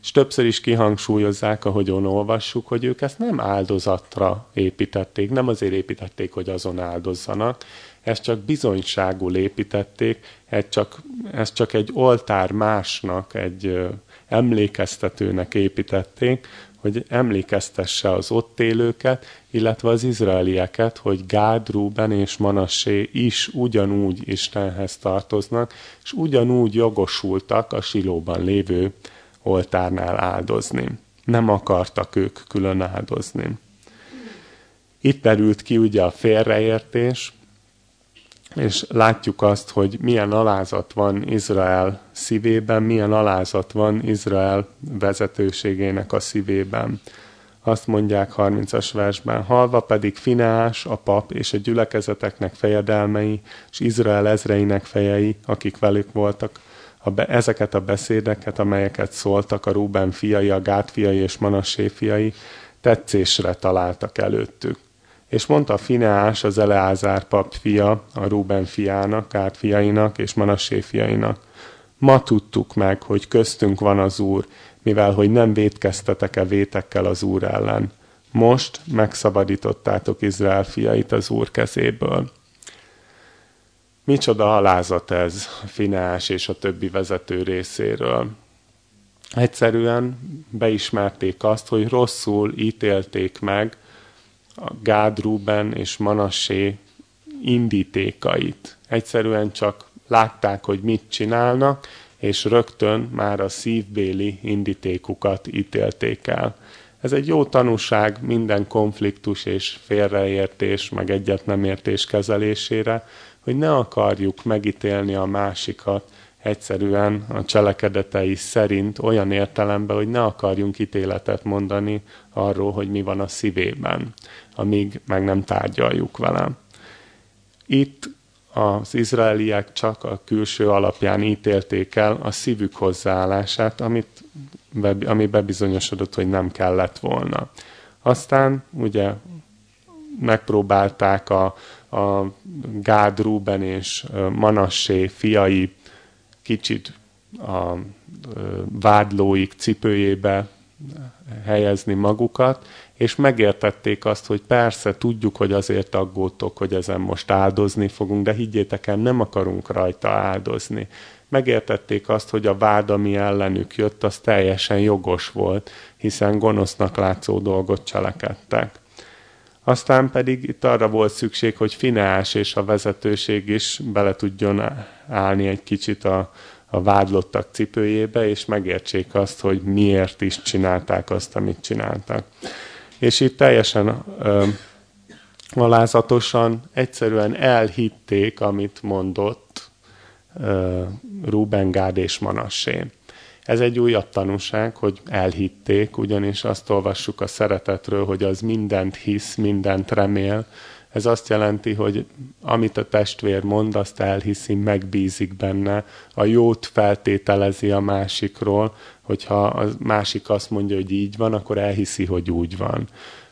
és többször is kihangsúlyozzák, ahogyan olvassuk, hogy ők ezt nem áldozatra építették, nem azért építették, hogy azon áldozzanak. ezt csak bizonyságul építették, ez csak, ez csak egy oltár másnak, egy emlékeztetőnek építették, hogy emlékeztesse az ott élőket, illetve az izraelieket, hogy Gád, Rúben és Manassé is ugyanúgy Istenhez tartoznak, és ugyanúgy jogosultak a silóban lévő oltárnál áldozni. Nem akartak ők külön áldozni. Itt derült ki ugye a félreértés, és látjuk azt, hogy milyen alázat van Izrael szívében, milyen alázat van Izrael vezetőségének a szívében. Azt mondják 30-as versben, halva pedig Fineás, a pap és a gyülekezeteknek fejedelmei, és Izrael ezreinek fejei, akik velük voltak, a be, ezeket a beszédeket, amelyeket szóltak a Rúben fiai, a Gát fiai és Manassé fiai, tetszésre találtak előttük és mondta Fineás, az Eleázár pap fia, a Ruben fiának, Kárt fiainak és Manassé fiainak. Ma tudtuk meg, hogy köztünk van az Úr, mivel hogy nem védkeztetek-e vétekkel az Úr ellen. Most megszabadítottátok Izrael fiait az Úr kezéből. Micsoda alázat ez Fineás és a többi vezető részéről. Egyszerűen beismerték azt, hogy rosszul ítélték meg a Gád, és Manassé indítékait. Egyszerűen csak látták, hogy mit csinálnak, és rögtön már a szívbéli indítékukat ítélték el. Ez egy jó tanúság minden konfliktus és félreértés, meg egyet nem értés kezelésére, hogy ne akarjuk megítélni a másikat egyszerűen a cselekedetei szerint olyan értelemben, hogy ne akarjunk ítéletet mondani arról, hogy mi van a szívében amíg meg nem tárgyaljuk vele. Itt az izraeliek csak a külső alapján ítélték el a szívük hozzáállását, amit, ami bebizonyosodott, hogy nem kellett volna. Aztán ugye megpróbálták a, a Gád, Ruben és Manassé fiai kicsit a vádlóik cipőjébe helyezni magukat, és megértették azt, hogy persze tudjuk, hogy azért aggódtok, hogy ezen most áldozni fogunk, de higgyétek el, nem akarunk rajta áldozni. Megértették azt, hogy a vád, ami ellenük jött, az teljesen jogos volt, hiszen gonosznak látszó dolgot cselekedtek. Aztán pedig itt arra volt szükség, hogy Fineás és a vezetőség is bele tudjon állni egy kicsit a, a vádlottak cipőjébe, és megértsék azt, hogy miért is csinálták azt, amit csináltak. És itt teljesen ö, alázatosan, egyszerűen elhitték, amit mondott ö, Ruben, Gád és Manassé. Ez egy újabb tanúság, hogy elhitték, ugyanis azt olvassuk a szeretetről, hogy az mindent hisz, mindent remél, ez azt jelenti, hogy amit a testvér mond, azt elhiszi, megbízik benne, a jót feltételezi a másikról, hogyha a másik azt mondja, hogy így van, akkor elhiszi, hogy úgy van.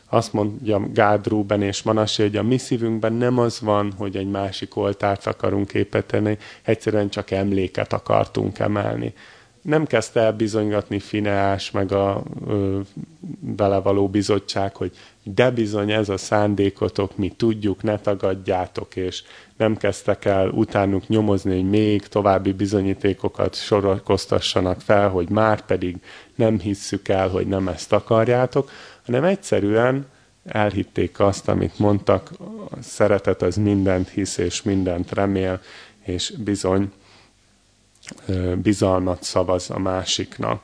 Azt mondja Gád Rúben és Manasé, hogy a mi szívünkben nem az van, hogy egy másik oltárt akarunk építeni, egyszerűen csak emléket akartunk emelni nem kezdte el bizonygatni Fineás, meg a ö, vele való bizottság, hogy de bizony ez a szándékotok, mi tudjuk, ne tagadjátok, és nem kezdtek el utánuk nyomozni, hogy még további bizonyítékokat sorokoztassanak fel, hogy már pedig nem hisszük el, hogy nem ezt akarjátok, hanem egyszerűen elhitték azt, amit mondtak, a szeretet az mindent hisz és mindent remél, és bizony bizalmat szavaz a másiknak.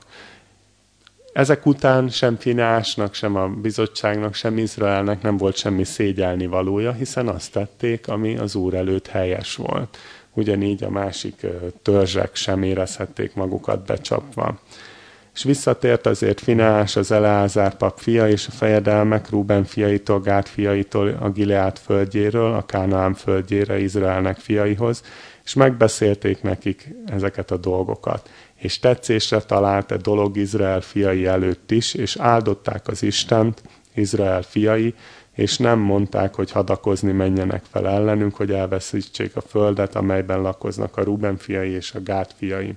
Ezek után sem Finásnak, sem a bizottságnak, sem Izraelnek nem volt semmi szégyelni valója, hiszen azt tették, ami az Úr előtt helyes volt. Ugyanígy a másik törzsek sem érezhették magukat becsapva. És visszatért azért Finás, az Eleázár pap fia és a fejedelmek Ruben fiaitól, Gát fiaitól, a Gileát földjéről, a Kánaán földjére, Izraelnek fiaihoz, és megbeszélték nekik ezeket a dolgokat. És tetszésre talált a dolog Izrael fiai előtt is, és áldották az Istent, Izrael fiai, és nem mondták, hogy hadakozni menjenek fel ellenünk, hogy elveszítsék a földet, amelyben lakoznak a Ruben fiai és a Gát fiai.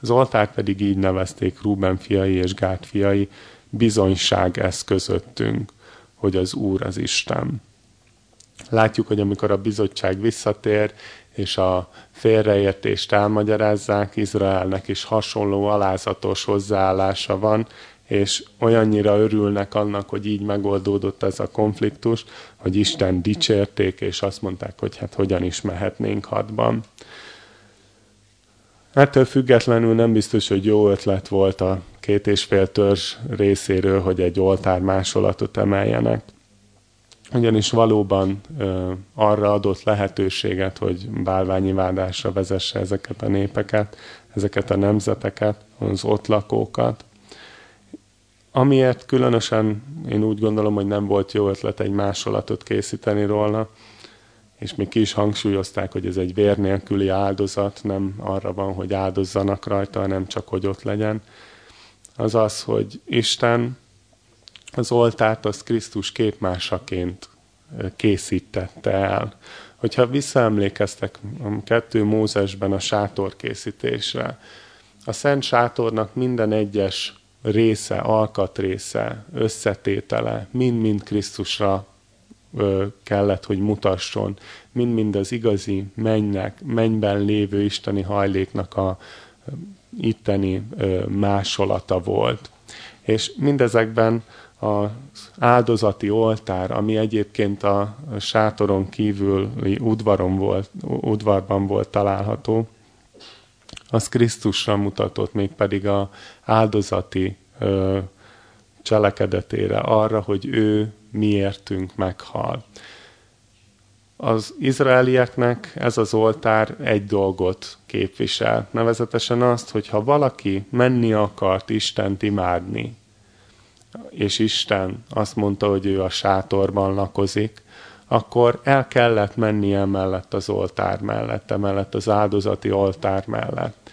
Az oltár pedig így nevezték Ruben fiai és Gát fiai, bizonyság ez közöttünk, hogy az Úr az Isten. Látjuk, hogy amikor a bizottság visszatér, és a félreértést elmagyarázzák, Izraelnek is hasonló alázatos hozzáállása van, és olyannyira örülnek annak, hogy így megoldódott ez a konfliktus, hogy Isten dicsérték, és azt mondták, hogy hát hogyan is mehetnénk hadban. Ettől függetlenül nem biztos, hogy jó ötlet volt a két és fél törzs részéről, hogy egy oltár másolatot emeljenek. Ugyanis valóban ö, arra adott lehetőséget, hogy bálványimádásra vezesse ezeket a népeket, ezeket a nemzeteket, az ott lakókat. Amiért különösen én úgy gondolom, hogy nem volt jó ötlet egy másolatot készíteni róla, és még ki is hangsúlyozták, hogy ez egy vér nélküli áldozat, nem arra van, hogy áldozzanak rajta, hanem csak, hogy ott legyen. Az az, hogy Isten az oltárt az Krisztus képmásaként készítette el. Hogyha visszaemlékeztek kettő Mózesben a sátor készítésre, a szent sátornak minden egyes része, alkatrésze, összetétele mind-mind Krisztusra kellett, hogy mutasson. Mind-mind az igazi mennynek, mennyben lévő isteni hajléknak a itteni másolata volt. És mindezekben az áldozati oltár, ami egyébként a sátoron kívüli udvaron volt, udvarban volt található, az Krisztusra mutatott, mégpedig a áldozati ö, cselekedetére, arra, hogy ő miértünk meghal. Az izraelieknek ez az oltár egy dolgot képvisel, nevezetesen azt, hogy ha valaki menni akart Istent imádni, és Isten azt mondta, hogy ő a sátorban lakozik, akkor el kellett mennie mellett az oltár mellett, mellett az áldozati oltár mellett,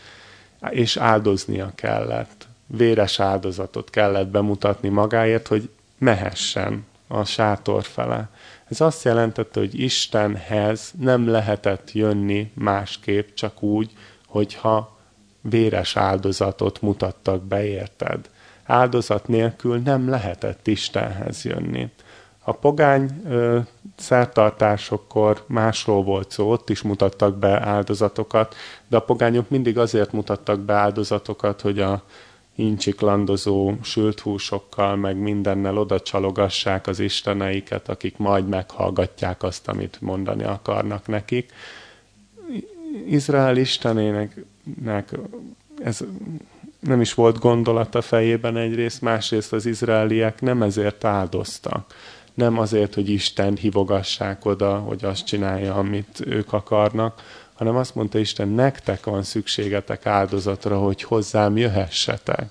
és áldoznia kellett. Véres áldozatot kellett bemutatni magáért, hogy mehessen a sátor fele. Ez azt jelentette, hogy Istenhez nem lehetett jönni másképp, csak úgy, hogyha véres áldozatot mutattak be, érted? Áldozat nélkül nem lehetett Istenhez jönni. A pogány ö, szertartásokkor másról volt szó, ott is mutattak be áldozatokat, de a pogányok mindig azért mutattak be áldozatokat, hogy a incsiklandozó sült húsokkal, meg mindennel oda csalogassák az isteneiket, akik majd meghallgatják azt, amit mondani akarnak nekik. Izrael istenének ez nem is volt gondolat a fejében egyrészt, másrészt az izraeliek nem ezért áldoztak. Nem azért, hogy Isten hívogassák oda, hogy azt csinálja, amit ők akarnak, hanem azt mondta Isten, nektek van szükségetek áldozatra, hogy hozzám jöhessetek.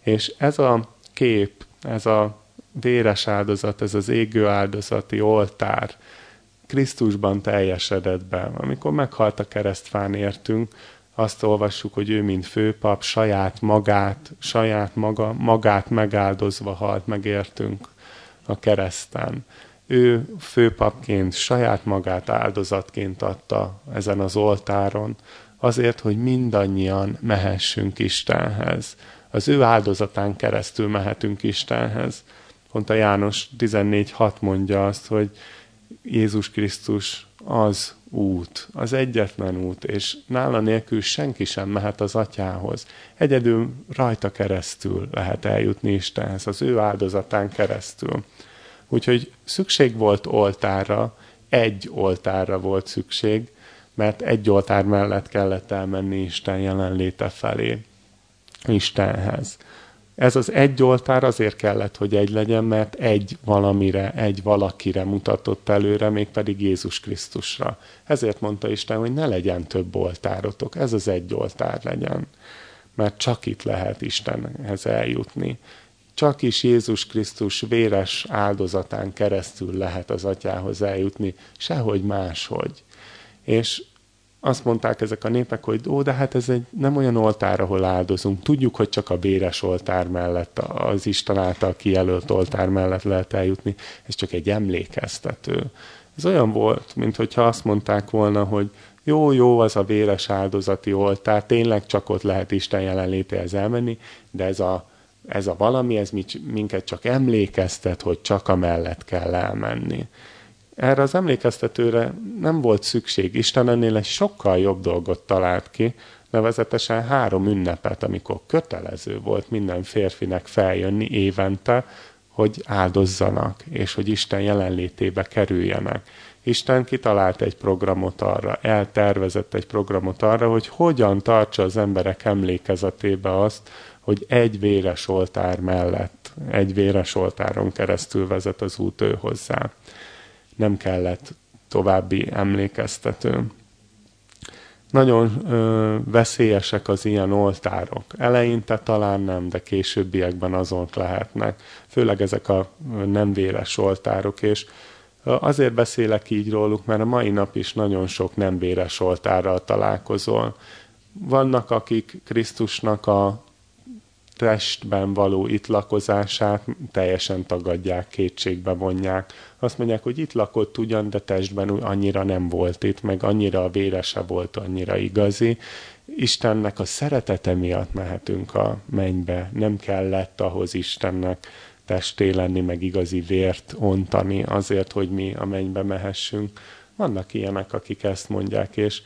És ez a kép, ez a véres áldozat, ez az égő áldozati oltár Krisztusban teljesedett be. Amikor meghalt a keresztfán értünk, azt olvassuk, hogy ő, mint főpap, saját magát, saját maga, magát megáldozva halt megértünk a kereszten. Ő főpapként saját magát áldozatként adta ezen az oltáron, azért, hogy mindannyian mehessünk Istenhez. Az ő áldozatán keresztül mehetünk Istenhez. Pont a János 14.6 mondja azt, hogy Jézus Krisztus az út, az egyetlen út, és nála nélkül senki sem mehet az atyához. Egyedül rajta keresztül lehet eljutni Istenhez, az ő áldozatán keresztül. Úgyhogy szükség volt oltárra, egy oltárra volt szükség, mert egy oltár mellett kellett elmenni Isten jelenléte felé, Istenhez. Ez az egy oltár azért kellett, hogy egy legyen, mert egy valamire, egy valakire mutatott előre, mégpedig Jézus Krisztusra. Ezért mondta Isten, hogy ne legyen több oltárotok, ez az egy oltár legyen. Mert csak itt lehet Istenhez eljutni. Csak is Jézus Krisztus véres áldozatán keresztül lehet az atyához eljutni, sehogy máshogy. És azt mondták ezek a népek, hogy ó, de hát ez egy nem olyan oltár, ahol áldozunk. Tudjuk, hogy csak a béres oltár mellett, az Isten által kijelölt oltár mellett lehet eljutni. Ez csak egy emlékeztető. Ez olyan volt, mint hogyha azt mondták volna, hogy jó, jó, az a véres áldozati oltár, tényleg csak ott lehet Isten jelenlétéhez elmenni, de ez a, ez a valami, ez minket csak emlékeztet, hogy csak a mellett kell elmenni erre az emlékeztetőre nem volt szükség. Isten ennél egy sokkal jobb dolgot talált ki, nevezetesen három ünnepet, amikor kötelező volt minden férfinek feljönni évente, hogy áldozzanak, és hogy Isten jelenlétébe kerüljenek. Isten kitalált egy programot arra, eltervezett egy programot arra, hogy hogyan tartsa az emberek emlékezetébe azt, hogy egy véres oltár mellett, egy véres oltáron keresztül vezet az út ő hozzá. Nem kellett további emlékeztető. Nagyon ö, veszélyesek az ilyen oltárok. Eleinte talán nem, de későbbiekben azok lehetnek. Főleg ezek a nem véres oltárok, és azért beszélek így róluk, mert a mai nap is nagyon sok nem véres oltárral találkozol. Vannak, akik Krisztusnak a testben való itt lakozását teljesen tagadják, kétségbe vonják. Azt mondják, hogy itt lakott ugyan, de testben annyira nem volt itt, meg annyira a vérese volt, annyira igazi. Istennek a szeretete miatt mehetünk a mennybe. Nem kellett ahhoz Istennek testé lenni, meg igazi vért ontani azért, hogy mi a mennybe mehessünk. Vannak ilyenek, akik ezt mondják, és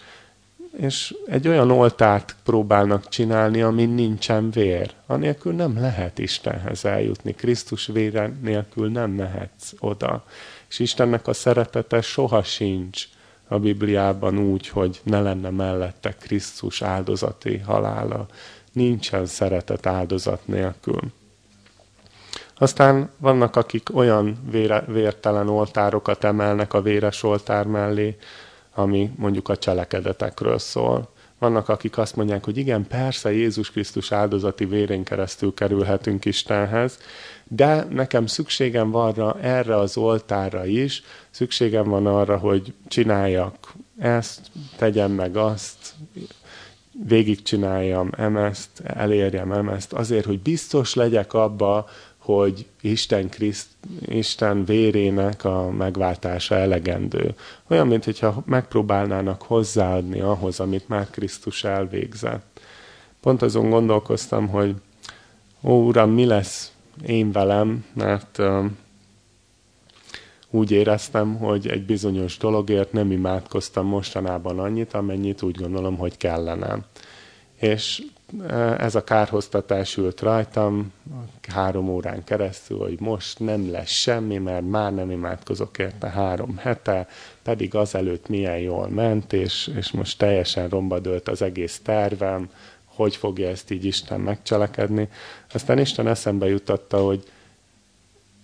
és egy olyan oltárt próbálnak csinálni, amin nincsen vér. Anélkül nem lehet Istenhez eljutni. Krisztus vére nélkül nem mehetsz oda. És Istennek a szeretete soha sincs a Bibliában úgy, hogy ne lenne mellette Krisztus áldozati halála. Nincsen szeretet áldozat nélkül. Aztán vannak, akik olyan vére, vértelen oltárokat emelnek a véres oltár mellé, ami mondjuk a cselekedetekről szól. Vannak, akik azt mondják, hogy igen, persze Jézus Krisztus áldozati vérén keresztül kerülhetünk Istenhez, de nekem szükségem van arra, erre az oltára is, szükségem van arra, hogy csináljak ezt, tegyem meg azt, végigcsináljam emezt, elérjem emezt, azért, hogy biztos legyek abba, hogy Isten, Kriszt, Isten vérének a megváltása elegendő. Olyan, mintha megpróbálnának hozzáadni ahhoz, amit már Krisztus elvégzett. Pont azon gondolkoztam, hogy ó, Uram, mi lesz én velem, mert uh, úgy éreztem, hogy egy bizonyos dologért nem imádkoztam mostanában annyit, amennyit úgy gondolom, hogy kellene. És ez a kárhoztatás ült rajtam három órán keresztül, hogy most nem lesz semmi, mert már nem imádkozok érte három hete, pedig azelőtt milyen jól ment, és, és most teljesen romba dőlt az egész tervem, hogy fogja ezt így Isten megcselekedni. Aztán Isten eszembe jutatta, hogy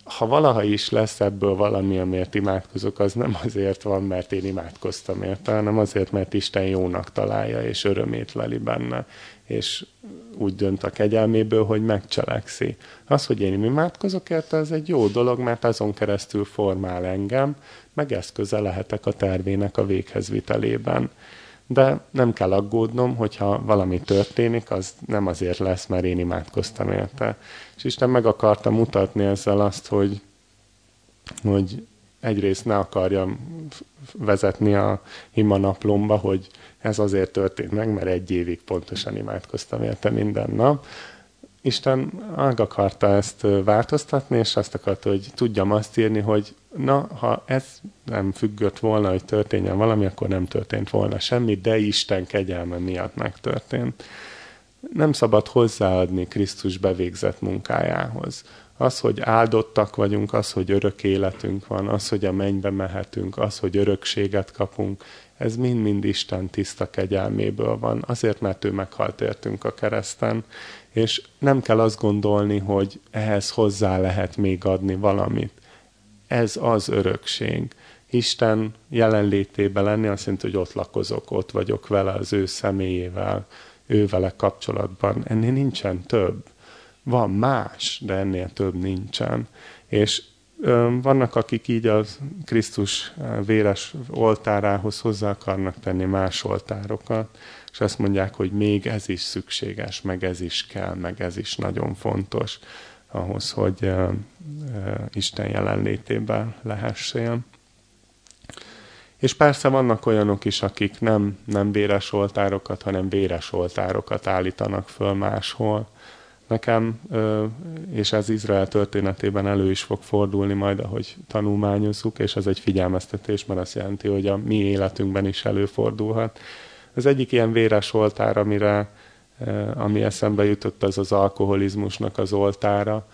ha valaha is lesz ebből valami, amiért imádkozok, az nem azért van, mert én imádkoztam érte, hanem azért, mert Isten jónak találja, és örömét leli benne és úgy dönt a kegyelméből, hogy megcselekszi. Az, hogy én imádkozok érte, ez egy jó dolog, mert azon keresztül formál engem, meg eszköze lehetek a tervének a véghezvitelében. De nem kell aggódnom, hogyha valami történik, az nem azért lesz, mert én imádkoztam érte. És Isten meg akarta mutatni ezzel azt, hogy, hogy egyrészt ne akarjam vezetni a imanaplomba, hogy ez azért történt meg, mert egy évig pontosan imádkoztam érte minden nap. Isten meg akarta ezt változtatni, és azt akarta, hogy tudjam azt írni, hogy na, ha ez nem függött volna, hogy történjen valami, akkor nem történt volna semmi, de Isten kegyelme miatt megtörtént. Nem szabad hozzáadni Krisztus bevégzett munkájához. Az, hogy áldottak vagyunk, az, hogy örök életünk van, az, hogy a mennybe mehetünk, az, hogy örökséget kapunk, ez mind-mind Isten tiszta kegyelméből van, azért, mert ő meghalt értünk a kereszten, és nem kell azt gondolni, hogy ehhez hozzá lehet még adni valamit. Ez az örökség. Isten jelenlétében lenni azt jelenti, hogy ott lakozok, ott vagyok vele, az ő személyével, ő vele kapcsolatban. Ennél nincsen több. Van más, de ennél több nincsen. És vannak, akik így a Krisztus véres oltárához hozzá akarnak tenni más oltárokat, és azt mondják, hogy még ez is szükséges, meg ez is kell, meg ez is nagyon fontos ahhoz, hogy Isten jelenlétében lehessél. És persze vannak olyanok is, akik nem, nem véres oltárokat, hanem véres oltárokat állítanak föl máshol. Nekem, és ez Izrael történetében elő is fog fordulni majd, ahogy tanulmányozzuk, és ez egy figyelmeztetés, mert azt jelenti, hogy a mi életünkben is előfordulhat. Az egyik ilyen véres oltár, amire, ami eszembe jutott, az az alkoholizmusnak az oltára.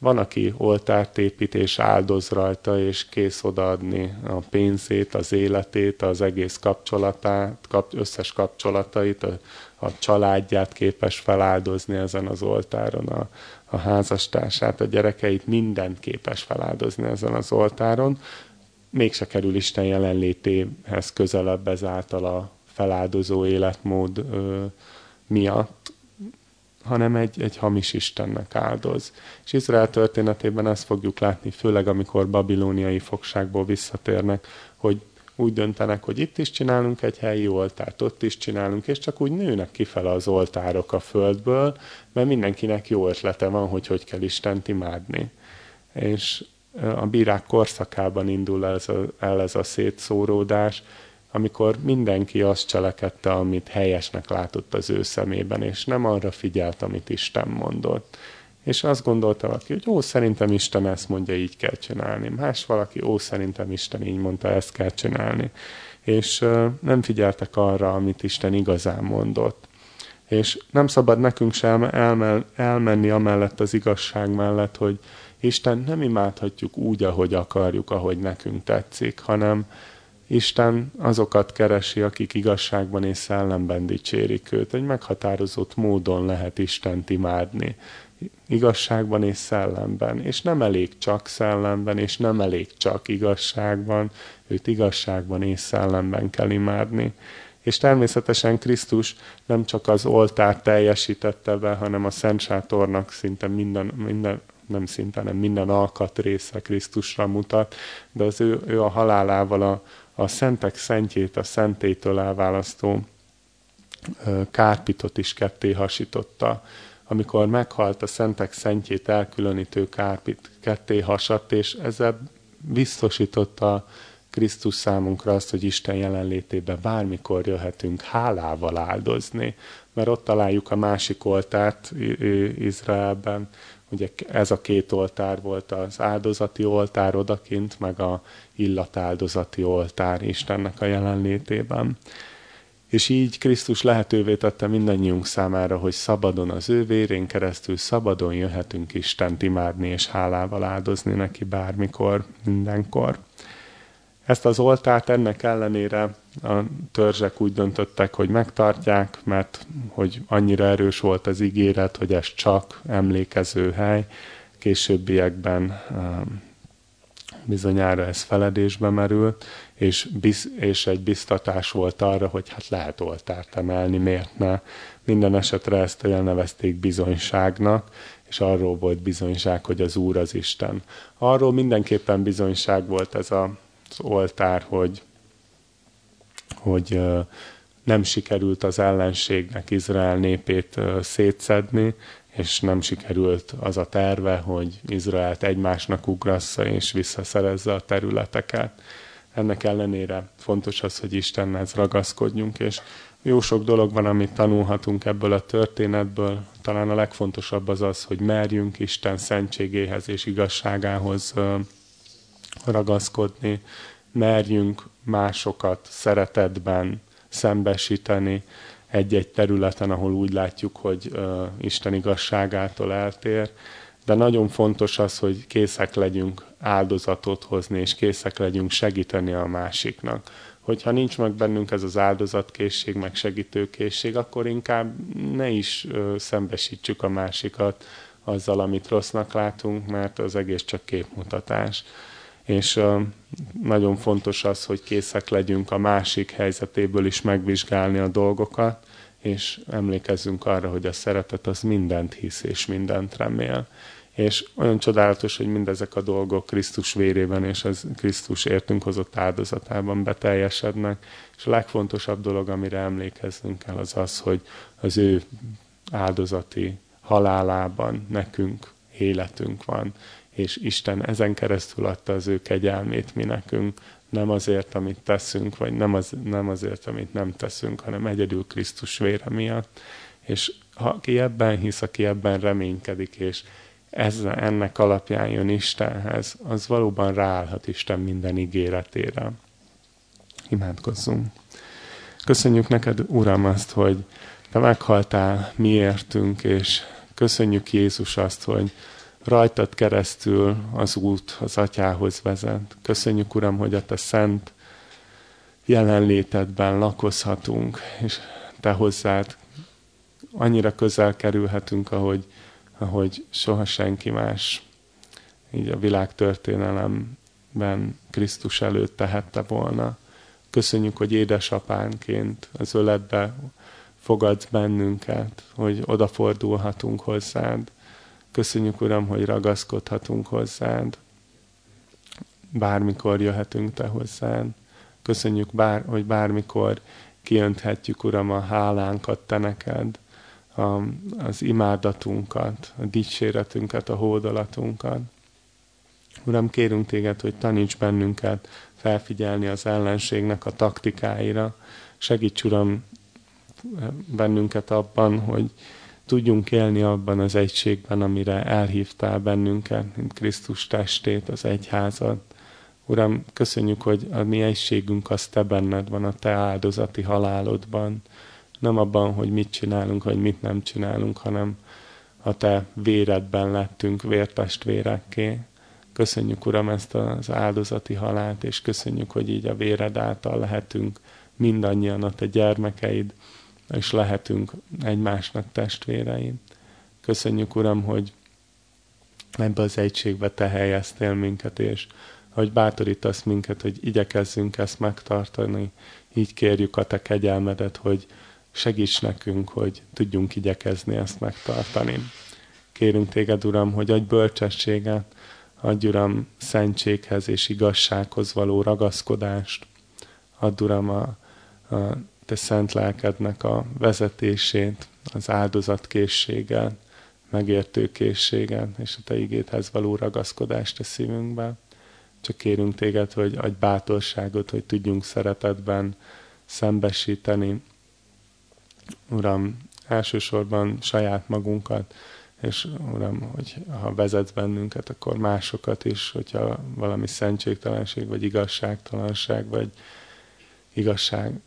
Van, aki oltárt épít és áldoz rajta, és kész odaadni a pénzét, az életét, az egész kapcsolatát, kap, összes kapcsolatait, a, a családját képes feláldozni ezen az oltáron, a, a házastársát, a gyerekeit, mindent képes feláldozni ezen az oltáron. Mégse kerül Isten jelenlétéhez közelebb ezáltal a feláldozó életmód ö, miatt, hanem egy, egy hamis Istennek áldoz. És Izrael történetében ezt fogjuk látni, főleg amikor babilóniai fogságból visszatérnek, hogy úgy döntenek, hogy itt is csinálunk egy helyi oltárt, ott is csinálunk, és csak úgy nőnek kifele az oltárok a földből, mert mindenkinek jó ötlete van, hogy hogy kell Istent imádni. És a bírák korszakában indul el ez a, el ez a szétszóródás, amikor mindenki azt cselekedte, amit helyesnek látott az ő szemében, és nem arra figyelt, amit Isten mondott. És azt gondolta valaki, hogy ó, szerintem Isten ezt mondja, így kell csinálni. Más valaki, ó, szerintem Isten így mondta, ezt kell csinálni. És uh, nem figyeltek arra, amit Isten igazán mondott. És nem szabad nekünk sem elmen, elmenni amellett az igazság mellett, hogy Isten nem imádhatjuk úgy, ahogy akarjuk, ahogy nekünk tetszik, hanem Isten azokat keresi, akik igazságban és szellemben dicsérik őt. Egy meghatározott módon lehet Istent imádni. Igazságban és szellemben. És nem elég csak szellemben, és nem elég csak igazságban. Őt igazságban és szellemben kell imádni. És természetesen Krisztus nem csak az oltár teljesítette be, hanem a Szent Sátornak szinte minden, minden nem szinte, nem minden alkatrésze Krisztusra mutat, de az ő, ő a halálával a, a szentek szentjét, a szentétől elválasztó kárpitot is ketté hasította. Amikor meghalt a szentek szentjét elkülönítő kárpit, ketté hasadt, és ezzel biztosította Krisztus számunkra azt, hogy Isten jelenlétébe bármikor jöhetünk hálával áldozni, mert ott találjuk a másik oltárt Izraelben, Ugye ez a két oltár volt az áldozati oltár odakint, meg a illatáldozati oltár Istennek a jelenlétében. És így Krisztus lehetővé tette mindannyiunk számára, hogy szabadon az ő vérén keresztül szabadon jöhetünk Istent imádni és hálával áldozni neki bármikor, mindenkor. Ezt az oltárt ennek ellenére a törzsek úgy döntöttek, hogy megtartják, mert hogy annyira erős volt az ígéret, hogy ez csak emlékező hely. Későbbiekben um, bizonyára ez feledésbe merült, és, biz, és egy biztatás volt arra, hogy hát lehet oltárt emelni, miért ne. Minden esetre ezt elnevezték bizonyságnak, és arról volt bizonyság, hogy az Úr az Isten. Arról mindenképpen bizonyság volt ez a oltár, hogy, hogy nem sikerült az ellenségnek Izrael népét szétszedni, és nem sikerült az a terve, hogy Izraelt egymásnak ugrassza és visszaszerezze a területeket. Ennek ellenére fontos az, hogy Istenhez ragaszkodjunk, és jó sok dolog van, amit tanulhatunk ebből a történetből. Talán a legfontosabb az az, hogy merjünk Isten szentségéhez és igazságához ragaszkodni, merjünk másokat szeretetben szembesíteni egy-egy területen, ahol úgy látjuk, hogy uh, Isten igazságától eltér, de nagyon fontos az, hogy készek legyünk áldozatot hozni, és készek legyünk segíteni a másiknak. Hogyha nincs meg bennünk ez az áldozatkészség, meg segítőkészség, akkor inkább ne is uh, szembesítsük a másikat azzal, amit rossznak látunk, mert az egész csak képmutatás és nagyon fontos az, hogy készek legyünk a másik helyzetéből is megvizsgálni a dolgokat, és emlékezzünk arra, hogy a szeretet az mindent hisz és mindent remél. És olyan csodálatos, hogy mindezek a dolgok Krisztus vérében és az Krisztus értünk hozott áldozatában beteljesednek. És a legfontosabb dolog, amire emlékeznünk kell, az az, hogy az ő áldozati halálában nekünk életünk van és Isten ezen keresztül adta az ő kegyelmét mi nekünk, nem azért, amit teszünk, vagy nem, az, nem azért, amit nem teszünk, hanem egyedül Krisztus vére miatt. És ha aki ebben hisz, aki ebben reménykedik, és ezzel, ennek alapján jön Istenhez, az valóban ráállhat Isten minden ígéretére. Imádkozzunk. Köszönjük neked, Uram, azt, hogy te meghaltál miértünk, és köszönjük Jézus azt, hogy rajtad keresztül az út az atyához vezet. Köszönjük, Uram, hogy a te szent jelenlétedben lakozhatunk, és te hozzád annyira közel kerülhetünk, ahogy, ahogy soha senki más így a világ történelemben Krisztus előtt tehette volna. Köszönjük, hogy édesapánként az öletbe fogadsz bennünket, hogy odafordulhatunk hozzád. Köszönjük, Uram, hogy ragaszkodhatunk hozzád. Bármikor jöhetünk Te hozzád. Köszönjük, bár, hogy bármikor kiönthetjük, Uram, a hálánkat Te neked, a, az imádatunkat, a dicséretünket, a hódolatunkat. Uram, kérünk Téged, hogy taníts bennünket felfigyelni az ellenségnek a taktikáira. Segíts, Uram, bennünket abban, hogy tudjunk élni abban az egységben, amire elhívtál bennünket, mint Krisztus testét, az egyházat. Uram, köszönjük, hogy a mi egységünk az Te benned van, a Te áldozati halálodban. Nem abban, hogy mit csinálunk, vagy mit nem csinálunk, hanem a Te véredben lettünk vértestvérekké. Köszönjük, Uram, ezt az áldozati halált, és köszönjük, hogy így a véred által lehetünk mindannyian a Te gyermekeid, és lehetünk egymásnak testvéreid. Köszönjük, Uram, hogy ebbe az egységbe Te helyeztél minket, és hogy bátorítasz minket, hogy igyekezzünk ezt megtartani. Így kérjük a Te kegyelmedet, hogy segíts nekünk, hogy tudjunk igyekezni ezt megtartani. Kérünk Téged, Uram, hogy adj bölcsességet, adj, Uram, szentséghez és igazsághoz való ragaszkodást. Add, Uram, a, a Te szent lelkednek a vezetését, az áldozatkészséget, megértőkészséget és a Te igéthez való ragaszkodást a szívünkben. Csak kérünk téged, hogy adj bátorságot, hogy tudjunk szeretetben szembesíteni. Uram, elsősorban saját magunkat, és Uram, hogy ha vezetsz bennünket, akkor másokat is, hogyha valami szentségtelenség, vagy igazságtalanság, vagy igazság,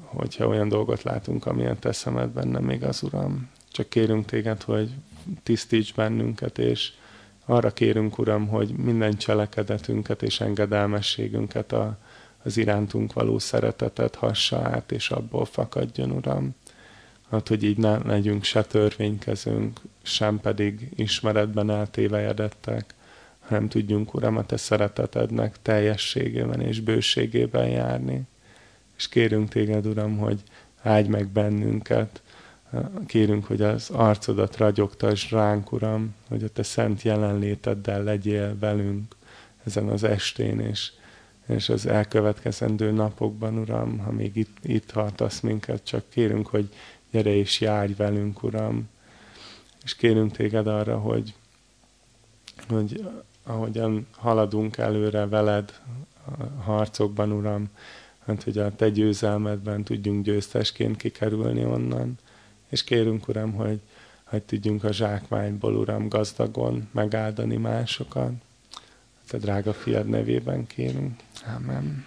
hogyha olyan dolgot látunk, amilyen te szemedben nem még az Uram. Csak kérünk téged, hogy tisztíts bennünket, és arra kérünk, Uram, hogy minden cselekedetünket és engedelmességünket a, az irántunk való szeretetet hassa át, és abból fakadjon, Uram. Hát, hogy így ne legyünk se törvénykezünk, sem pedig ismeretben eltévejedettek, hanem tudjunk, Uram, a Te szeretetednek teljességében és bőségében járni. És kérünk Téged, Uram, hogy áldj meg bennünket, Kérünk, hogy az arcodat ragyogtass ránk, Uram, hogy a Te szent jelenléteddel legyél velünk ezen az estén, és, és az elkövetkezendő napokban, Uram, ha még itt, itt tartasz minket, csak kérünk, hogy gyere és járj velünk, Uram. És kérünk Téged arra, hogy, hogy ahogyan haladunk előre veled a harcokban, Uram, hát hogy a Te győzelmedben tudjunk győztesként kikerülni onnan és kérünk, Uram, hogy, hogy tudjunk a zsákmányból, Uram, gazdagon megáldani másokat. A drága fiad nevében kérünk. Amen.